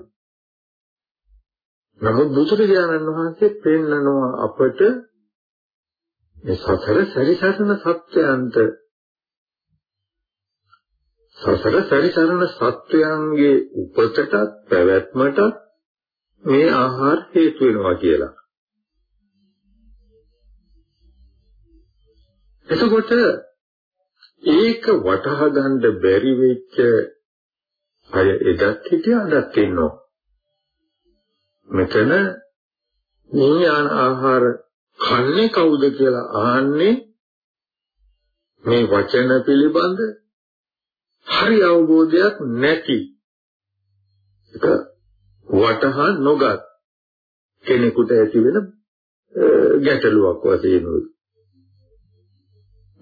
නමුත් බුදුරජාණන් වහන්සේ පෙන්නනවා අපට මේ සතර සැරිසරන සත්‍යයන්ට සසර සැරිසරන සත්වයන්ගේ උපතට පැවැත්මට මේ ආහාර හේතු වෙනවා කියලා. එතකොට ඒක වටහා ගන්න බැරි වෙච්ච අය එදත් හිටිය අදත් ඉන්නවා. මෙතන නියාන ආහාර කන්නේ කවුද කියලා අහන්නේ මේ වචන පිළිබඳ හරි අවබෝධයක් නැති ඒක වටහා නොගත් කෙනෙකුට ඇති වෙන ගැටලුවක් වශයෙන් උයි.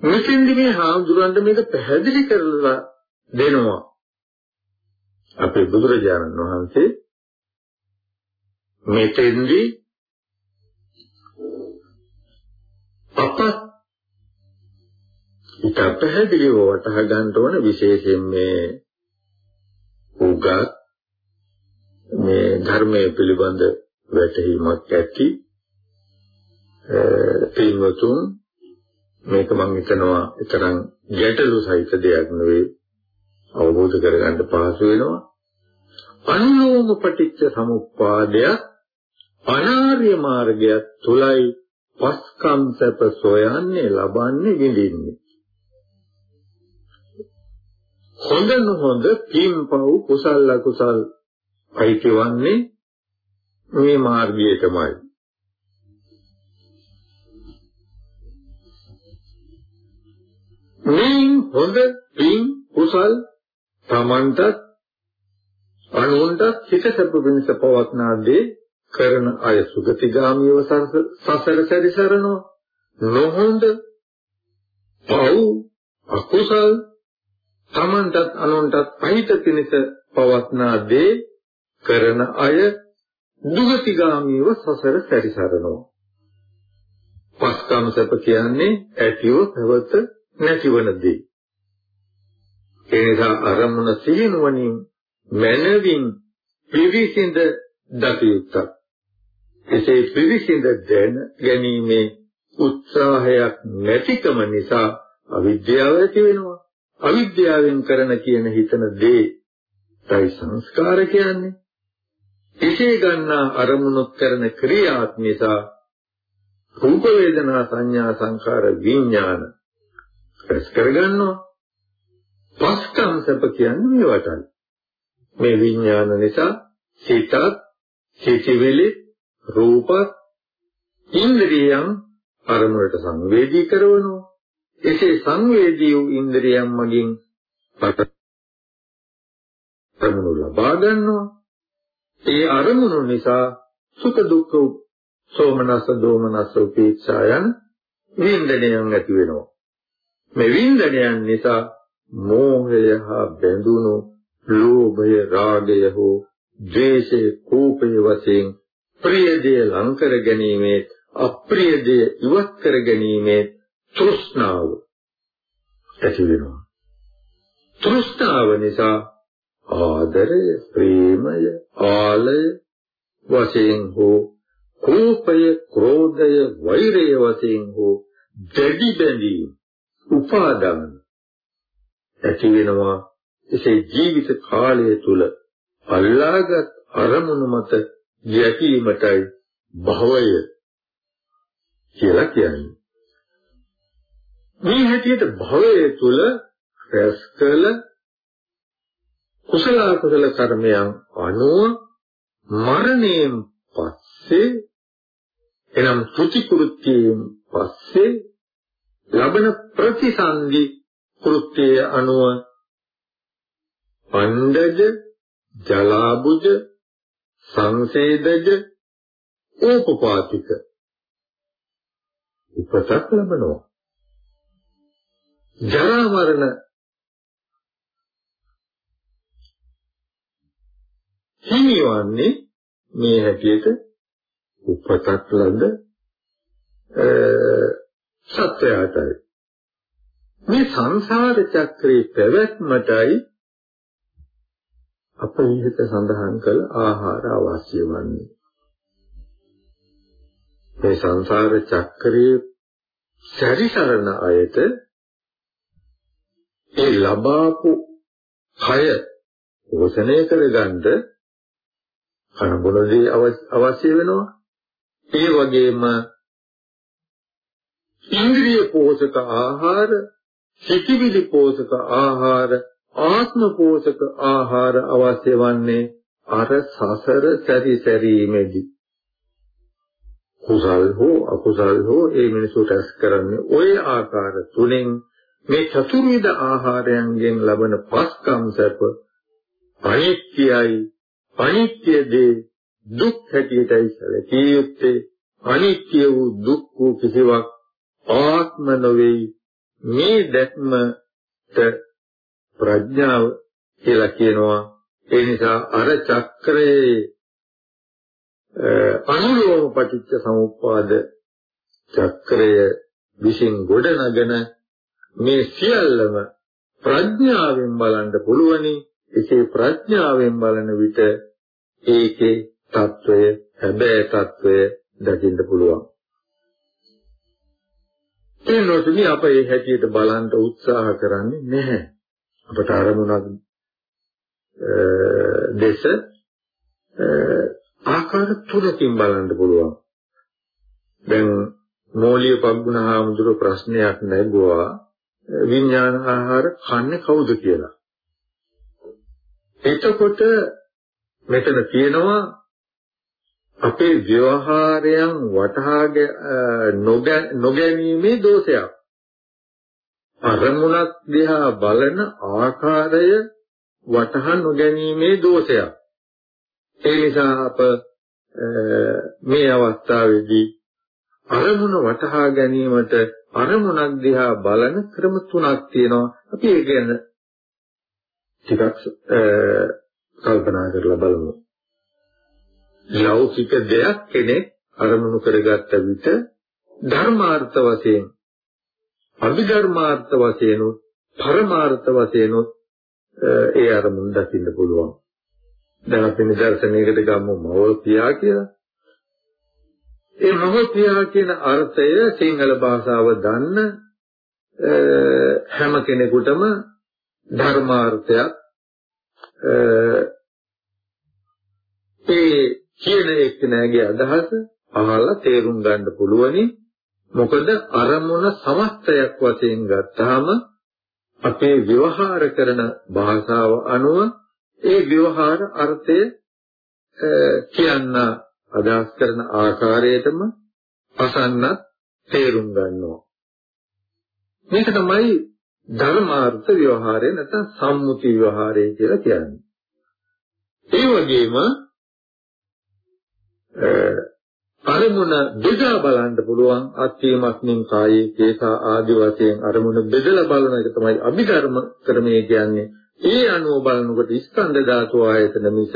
මෙතෙන්දි මේ හාමුදුරන්ට මේක පැහැදිලි කරලා දෙනවා. අපේ බුදුරජාණන් වහන්සේ මෙතෙන්දි අප ඉත පැහැදිලිව වටහා ගන්න ඕන විශේෂයෙන් මේ උගත් මේ ධර්මයේ පිළිබඳ වැටහීමක් ඇති පින්වතුන් මේක මම හිතනවා තරම් ගැටලු සහිත දෙයක් නෙවෙයි. අවබෝධ කරගන්න පහසු වෙනවා. අනුලෝම පටිච්ච සමුප්පාදය අනාර්ය මාර්ගය තුලයි පස්කම් සැප සොයන්නේ ලබන්නේ විඳින්නේ. හොඳ නොහොඳ පින්පව් කුසල අකුසල් අයිතිවන්නේ මේ මාර්ගයටමයි. මේ හොඳ පින් කුසල් තමන්ටත් අනුන්ටත් හිත සැප වෙනස පවත්නා දේ කරන අය සුගතිගාමීව සසර සැරිසරනවා නොහොඳ පව් අකුසල් තමන්ටත් අනුන්ටත් අහිත පිණිස පවත්නා දේ කරන අය දුගතිගාමීව සසර සැරිසරනවා පස්කම් සැප කියන්නේ ඇතිව පැවත නැතිවන දේ. ඒ නිසා අරමුණ සිහිනුවණින් මනවින් පිවිසිඳ දතියුක්තක්. එසේ පිවිසිඳ දැන ගැනීමේ උත්සාහයක් නැතිකම නිසා අවිද්‍යාව ඇති වෙනවා. අවිද්‍යාවෙන් කරන කියන හිතන දේ තයි සංස්කාර කියන්නේ. එසේ ගන්නා අරමුණු කරන ක්‍රියාත් නිසා රූප වේදනා සංඥා සංකාර විඥාන රැස් කරගන්නවා. පස්කම් සැප කියන්නේ මේවටයි. මේ විඥාන නිසා සිතත්, සිතිවිලි, රූප, ඉන්ද්‍රියයන් අරමුණට සංවේදී කරනවා. එසේ සංවේදී වූ ඉන්ද්‍රියයන් මගින් අරමුණු ලබා ගන්නවා. ඒ අරමුණු නිසා සුඛ දුක්ඛ සෝමනස්ස දෝමනස්ස උපේක්ෂායන් වින්දනයන් ඇති වෙනවා. මේ වින්දනයන් නිසා මෝහය හා බැඳුණු ලෝභය රාගය හෝ ද්වේෂය කෝපය වශයෙන් ප්‍රිය දේ ලං කර ගැනීමේ අප්‍රිය දේ ඉවත් කර ගැනීමේ තෘෂ්ණාව ඇති වෙනවා. තෘෂ්ණාව නිසා ආදරය ප්‍රේමය ආලය වශයෙන් හෝ කෝපය ක්‍රෝධය වෛරය වශයෙන් හෝ දැඩි බැඳීම් උපාදාන ඇති වෙනවා. එසේ ජීවිත කාලය තුල අල්ලාගත් අරමුණු මත යැපීමටයි භවය කියලා කියන්නේ. මේ හැටියට භවය තුල රැස් කළ කුසල කුසල කර්මයන් අනුව මරණයෙන් පස්සේ එනම් සුචි කෘත්‍යයෙන් පස්සේ ලබන ප්‍රතිසන්දි කෘත්‍යය අනුව පණ්ඩජ ජලාබුජ සංසේදජ ඕපපාතික උපතක් ලබනවා. ජරා මරණ හිමිවන්නේ මේ හැටියට උපතක් ලද සත්‍යයටයි. මේ සංසාර චක්‍රේ පැවැත්මටයි අප ඉහත සඳහන් කළ ආහාර අවශ්‍ය වන්නේ. මේ සංසාර චක්‍රයේ සැරිසරන අයට ඒ ලබාපු කය පෝෂණය කරගන්න කනබුනදී අවශ්‍ය වෙනවා. ඒ වගේම ඉන්ද්‍රිය පෝෂක ආහාර සිතිවිලි පෝෂක ආහාර ආත්ම පෝෂක ආහාර අවශ්‍ය වන්නේ අර සසර සැරිසැරීමේදී කුසල් හෝ අකුසල් හෝ ඒ මිනිසු රැස් කරන්නේ ওই ආකාර තුනෙන් මේ චතුර්විධ ආහාරයන්ගෙන් ලබන පස්කම් සැප අනිත්‍යයි අනිත්‍ය දේ දුක් හැටියටයි සැලකිය යුත්තේ. අනිත්‍ය වූ දුක් වූ කිසිවක් ආත්ම නොවේ. මේ දැක්මට ප්‍රඥාව කියලා කියනවා. ඒ නිසා අර චක්‍රයේ අනුලෝම පටිච්ච සමුප්පාද චක්‍රය විසින් ගොඩනගෙන මේ සියල්ලම ප්‍රඥාවෙන් බලන්න පුළුවනි. ඒකේ ප්‍රඥාවෙන් බලන විට ඒකේ తত্ত্বය හැබෑ తত্ত্বය දකින්න පුළුවන්. ඒ නොතුනි අපේ හැටියට බලන්න උත්සාහ කරන්නේ නැහැ. අපට අරමුණක් දේශ ආකාර තුනකින් බලන්න පුළුවන්. දැන් මෝලිය පග්ගුණහාමුදුර ප්‍රශ්නයක් නැගුවා විඥාන ආහාර කන්නේ කවුද කියලා. එතකොට මෙතන තියෙනවා අපේ ව්‍යවහාරයන් වටහා නොගැනීමේ දෝෂයක්. අරමුණක් දිහා බලන ආකාරය වටහා නොගැනීමේ දෝෂයක්. ඒ නිසා අප මේ අවස්ථාවේදී අරමුණ වටහා ගැනීමට අරමුණක් දිහා බලන ක්‍රම තුනක් තියෙනවා. අපි ඒ ගැන ටිකක් කල්පනා කරලා බලමු. ලෞකික දෙයක් කෙනෙක් අරමුණු කරගත්ත විට ධර්මාර්ථ වශයෙන් අභිධර්මාර්ථ වශයෙන් පරමාර්ථ වශයෙන් ඒ අරමුණ දකින්න පුළුවන්. දැන් අපි නිදර්ශනයකට ගමු මවල් පියා කියලා. ඒ මවල් පියා කියන අර්ථය සිංහල භාෂාව දන්න හැම කෙනෙකුටම ධර්මාර්ථයක් ඒ කියන එක්කෙනාගේ අදහස අහලා තේරුම් ගන්න පුළුවනි මොකද අරමුණ සමස්තයක් වශයෙන් ගත්තාම අපේ ව්‍යවහාර කරන භාෂාව අනුව ඒ ව්‍යවහාර අර්ථය කියන්න අදහස් කරන ආකාරයටම අසන්නත් තේරුම් ගන්නවා. මේක තමයි ධර්මාර්ථ ව්‍යවහාරය නැත්නම් සම්මුති ව්‍යවහාරය කියලා කියන්නේ. ඒ වගේම අර අරමුණ බෙදා බලන්න පුළුවන් අත්‍යමත්මින් කායේ කේසා ආදි වශයෙන් අරමුණ බෙදලා බලන එක තමයි අභිධර්ම ක්‍රමය කියන්නේ. ඒ අනුව බලනකොට ස්කන්ධ ධාතු ආයතන මිස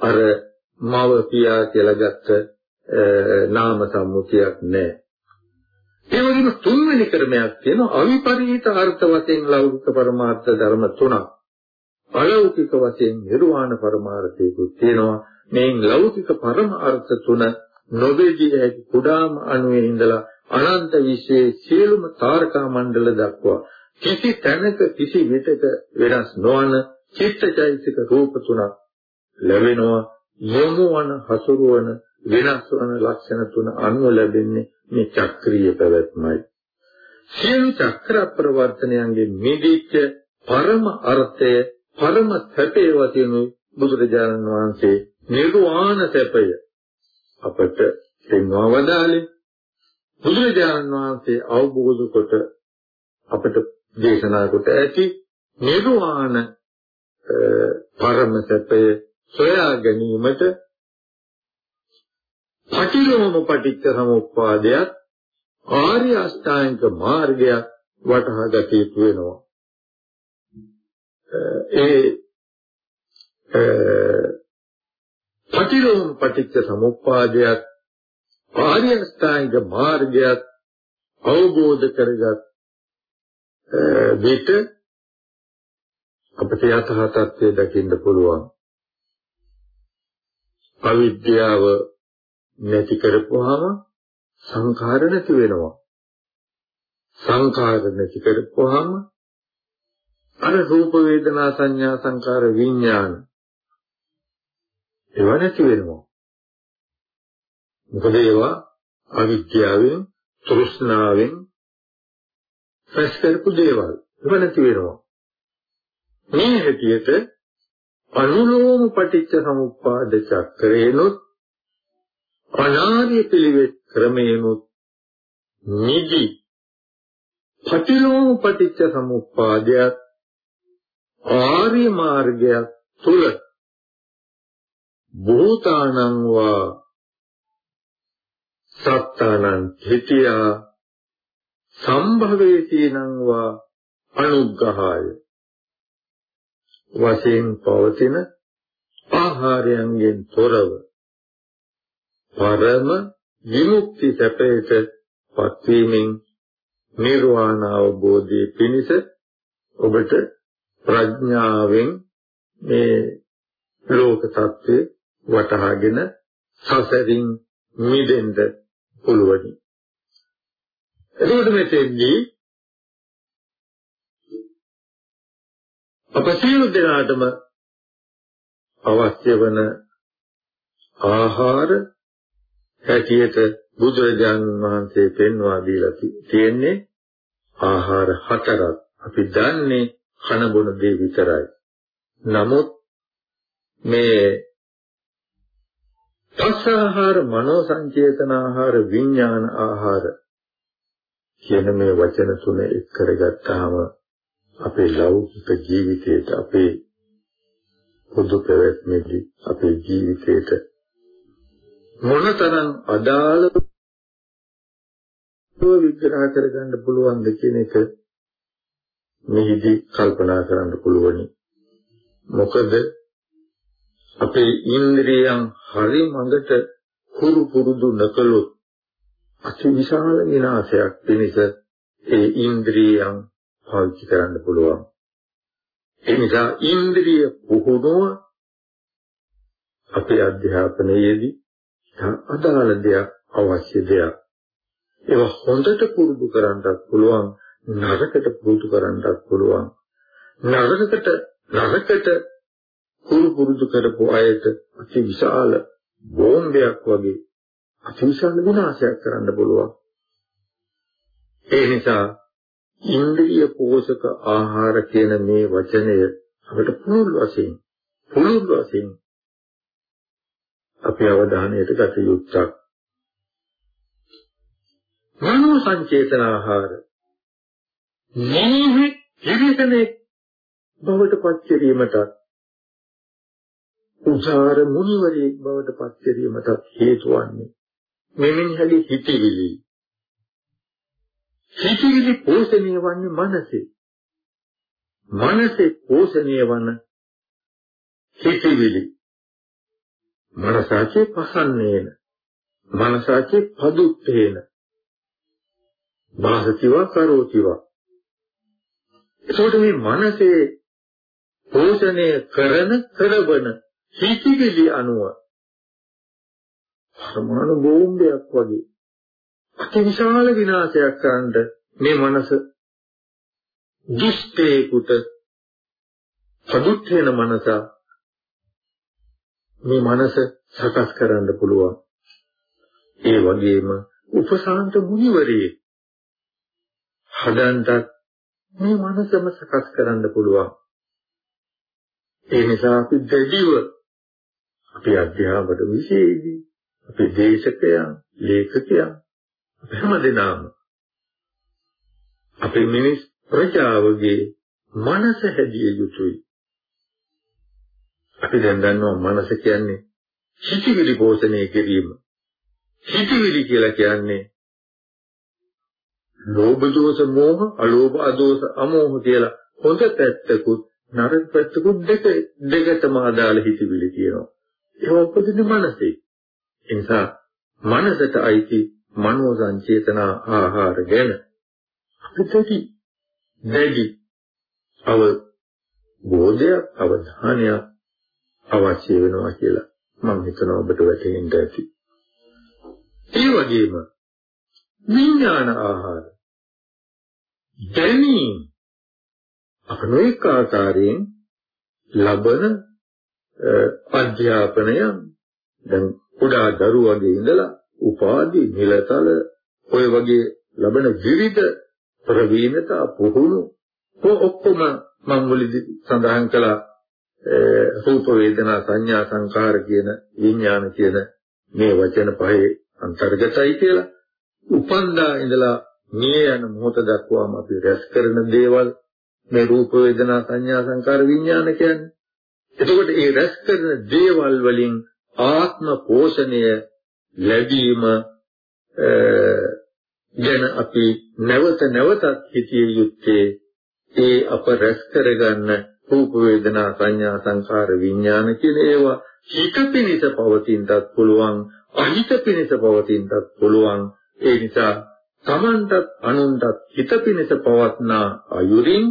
අර මව පියා කියලා ගත්ත නාම සම්මුතියක් නැහැ. ඒ වගේම තුන්වෙනි ක්‍රමයක් තියෙනවා අවිපරීත අර්ථ වශයෙන් ලෞකික පරමාර්ථ ධර්ම තුනක්. අලෞකික වශයෙන් නිර්වාණ පරමාර්ථයකුත් තියෙනවා. මේ ලෞකික පරමාර්ථ තුන නොවේදී ඇති කුඩාම අණුවේ ඉඳලා අනන්ත විශ්වයේ සියලුම තාරකා මණ්ඩල දක්වා කිසි තැනක කිසි විටක වෙනස් නොවන චිත්තචෛතසික රූප තුනක් ලැබෙනවා. යොමු වන හසුරුවන වෙනස් වන ලක්ෂණ තුන අනුව ලැබෙන්නේ මේ චක්‍රීය පැවැත්මයි. සියලු චක්‍ර ප්‍රවර්තනයන්ගේ මිදිච්ච පරම අර්ථය පරම සැපේ වශයෙන් බුදුරජාණන් වහන්සේ නිර්වාණ සැපය අපට පෙන්වා වදාළේ. බුදුරජාණන් වහන්සේ අවබෝධ කොට අපට දේශනා කොට ඇති නිර්වාණ පරම සත්‍ය සොයා ගැනීමට පටිලෝම පටිච්ච සමුප්පාදයක් ආර්ය අෂ්ටාංග මාර්ගයක් වටහා ගත යුතු වෙනවා. ඒ පටිලෝම පටිච්ච සමුප්පාදයක් ආර්ය අෂ්ටාංග මාර්ගයක් අවබෝධ කරගත් විට අපට යථා තත්ත්වය දකින්න පුළුවන්. අවිද්‍යාව නැති කරපුවාම සංඛාර නැති වෙනවා. සංඛාර නැති කරපුවාම අර රූප වේදනා සංඥා සංකාර විඥාන ඒවා නැති වෙනවා. මොකද ඒවා අවිද්‍යාවෙන්, තෘෂ්ණාවෙන් ප්‍රස් කරපු දේවල්. ඒවා නැති වෙනවා. මේ හැටියට අනුලෝම පටිච්ච සමුප්පාද චක්‍රේනොත් අනාර්ය පිළිවෙත් ක්‍රමේනොත් නිදි පටිලෝම පටිච්ච සමුප්පාදයක් ආර්ය මාර්ගයක් තුල භූතානං වා සත්තානං හිතියා සම්භවේතීනං වා අනුග්‍රහාය. වශයෙන් පවතින ආහාරයන්ගෙන් තොරව පරම විමුක්ති සැපයට පත්වීමෙන් නිර්වාණ අවබෝධයේ පිණිස ඔබට ප්‍රඥාවෙන් මේ ලෝක தත්ත්වය වටහාගෙන සසරින් මිදෙන්න පුළුවනි. එතකොට මෙතෙන්දී අප සියලු දෙනාටම අවශ්‍ය වන ආහාර හැටියට බුදුරජාණන් වහන්සේ පෙන්වා දීලා තියෙන්නේ ආහාර හතරක්. අපි දන්නේ කන බොන දේ විතරයි. නමුත් මේ පස්ස ආහාර, මනෝ සංචේතන ආහාර, විඥාන ආහාර කියන මේ වචන තුන එක් කරගත්තාම අපේ ලෞකික ජීවිතයට අපේ පොදු පැවැත්මේදී අපේ ජීවිතයට මොනතරම් අදාළව විග්‍රහ කරගන්න පුළුවන්ද කියන එක මෙහිදී කල්පනා කරන්න පුළුවනි. මොකද අපේ ඉන්ද්‍රියයන් හරි මඟට කුරු පුරුදු නොකළොත් අති විශාල විනාශයක් පිණිස ඒ ඉන්ද්‍රියයන් පාවිච්චි කරන්න පුළුවන්. ඒ නිසා ඉන්ද්‍රිය පුහුණුව අපේ අධ්‍යාපනයේදී අදාළ දෙයක් අවශ්‍ය දෙයක්. ඒවා හොඳට පුරුදු කරන්නත් පුළුවන් නරකට පුරුදු කරන්නත් පුළුවන්. නරකට නරකට කුරු පුරුදු කරපු අයට අති විශාල බෝම්බයක් වගේ අති විශාල විනාශයක් කරන්න පුළුවන්. ඒ නිසා ඉන්ද්‍රිය පෝෂක ආහාර කියන මේ වචනය අපිට පුළුල් වශයෙන් පුළුල් වශයෙන් අපේ අවධානයට ගත යුත්තක්. මනෝ සංචේතන ආහාර මොහි පිරිසනේ බවට පත් කිරීමට උසාර මුනිවරයෙක් බවට පත් කිරීමට හේතු වන්නේ. මෙමින්හලි හිතවිලි හිතවිලි පෝෂණය වන්නේ මනසේ. මනසේ පෝෂණය වන හිතවිලි මනසාචේ පසන්නේන. මනසාචේ පදුත්තේන. වාසතිවා කරෝතිවා. එතකොට මේ මනසේ පෝෂණය කරන කරවන හිතිවිලි අනුව පරමාණු බෝම්බයක් වගේ අතිවිශාල විනාශයක් කරන්න මේ මනස දුෂ්ටේකුට සදුත් වෙන මනස මේ මනස සකස් කරන්න පුළුවන්. ඒ වගේම උපසාන්ත මුනිවරේ හදන්නත් මේ මනසම සකස් කරන්න පුළුවන්. ඒ නිසා අපි දෙදිව අපි අධ්‍යාපන විශේෂී අපි දේශකයන් ලේඛකයන් හැමදෙනාම අපේ මිනිස් ප්‍රජාවගේ මනස හැදිය යුතුයි. අපි දැන් දන්නවා මනස කියන්නේ හිතවිලි පෝෂණය කිරීම. හිතවිලි කියලා කියන්නේ ලෝභ දෝෂ මෝහ අලෝභ අදෝෂ අමෝහ කියලා හොඳ පැත්තකුත් නරක පැත්තකුත් දෙක දෙකටම අදාළ හිතවිලි කියනවා. ඒක උපදින්නේ මනසේ. ඒ නිසා මනසට අයිති මනෝ සංචේතනා ආහාර ගැන අපිට දැඩි අව බෝධයක් අවධානයක් අවශ්‍ය වෙනවා කියලා මම හිතනවා ඔබට වැටහෙන්න ඇති. ඒ වගේම විඥාන ආහාර දැනීම අප නොඑක ආකාරයෙන් ලබන අධ්‍යාපනය දැන් කුඩා දරුවගේ ඉඳලා උපාධි නිලතල ඔය වගේ ලබන විවිධ ප්‍රවීණතා පුහුණු ඔක්කොම මම මුලදී සඳහන් කළා රූප වේදනා සංඥා සංකාර කියන විඥාන කියන මේ වචන පහේ අන්තර්ගතයි කියලා උපන්දා ඉඳලා මේ යන මොහොත දක්වාම අපි රැස් කරන දේවල් මේ රූප වේදනා සංඥා සංකාර විඥාන කියන්නේ. එතකොට මේ රැස් කරන දේවල් වලින් ආත්ම පෝෂණය ලැබීම ගැන අපි නැවත නැවතත් හිතිය යුත්තේ ඒ අප රැස් කරගන්න රූප වේදනා සංඥා සංකාර විඥාන කියන ඒවා හිත පිණිස පවතිනටත් පුළුවන් අහිත පිණිස පවතිනටත් පුළුවන්. ඒ නිසා තමන්ටත් අනුන්ටත් හිත පිණිස පවත්නා අයුරින්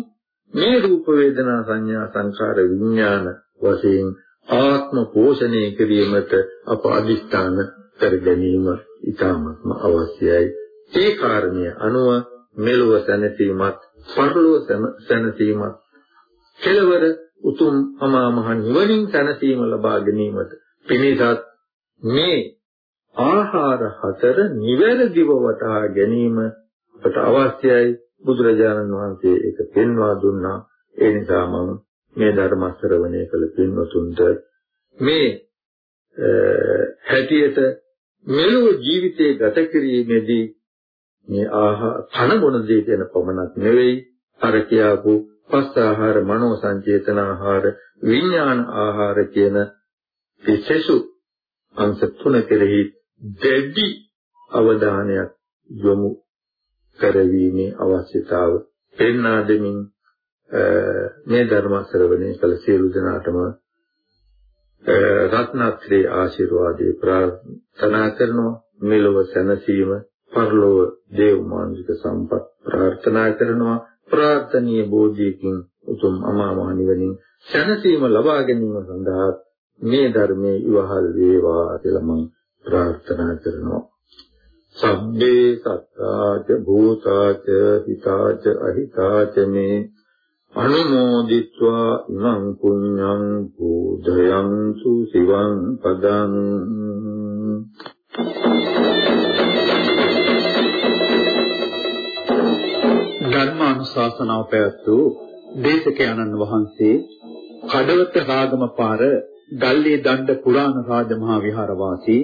මේ රූප වේදනා සංඥා සංකාර විඥාන වශයෙන් ආත්ම පෝෂණය කිරීමට අප අදිස්ථාන කර ගැනීම ඉතාමත්ම අවශ්‍යයි. ඒ කාරණය අනුව මෙලොව සැනසීමත් පරලොව සැනසීමත් කෙලවර උතුම් අමා මහ නිවනින් සැනසීම ලබා ගැනීමට පිණිසත් මේ ආහාර හතර නිවැරදිව වටහා ගැනීම අපට අවශ්‍යයි බුදුරජාණන් වහන්සේ ඒක පෙන්වා දුන්නා ඒ නිසා මම මේ ධර්ම ශ්‍රවණය කළ පින්වතුන්ට මේ හැටියට මෙලොව ජීවිතේ ගත කිරීමේදී මේ ආහාර කන බොන දේ ගැන පමණක් නෙවෙයි අර කියාපු පස් ආහාර මනෝ සංචේතන ආහාර විඥාන ආහාර කියන විශේෂ අංශ තුන කෙරෙහි දෙඩි අවධානයක් යොමු කරවීමේ අවශ්‍යතාව පෙන්වා දෙමින් මේ ධර්ම ශ්‍රවණය කළ සියලු දෙනාටම රත්නත්‍රි ආශිර්වාදේ ප්‍රාර්ථනා කරනවා මෙලොව සැනසීම පරලොව දේව මානසික සම්පත් ප්‍රාර්ථනා කරනවා ප්‍රාර්ථනීය බෝධියකින් උතුම් අමා මහ නිවනින් සැනසීම ලබා ගැනීම සඳහා මේ ධර්මයේ ඉවහල් වේවා කියලා මම ප්‍රාර්ථනා කරනවා. සබ්බේ සත්තාච භූතාච හිතාච අහිතාච මේ අනුමෝදිත්වා ඉමං පුඤ්ඤං බෝධයන්තු සිවං පදං ධර්මානුශාසනාව පැවැත්වූ දේශකයන්න් වහන්සේ කඩවත රාගම පාර ගල්ලේ දණ්ඩ පුරාණ රාජමහා විහාරවාසී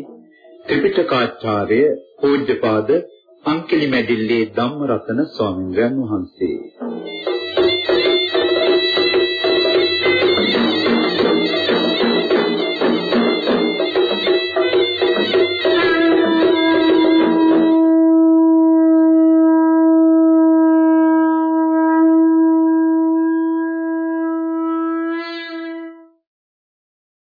ත්‍රිපිටකාචාර්ය පූජ්‍යපාද අංකලි මැදිල්ලේ ධම්මරතන ස්වාමීන් වහන්සේ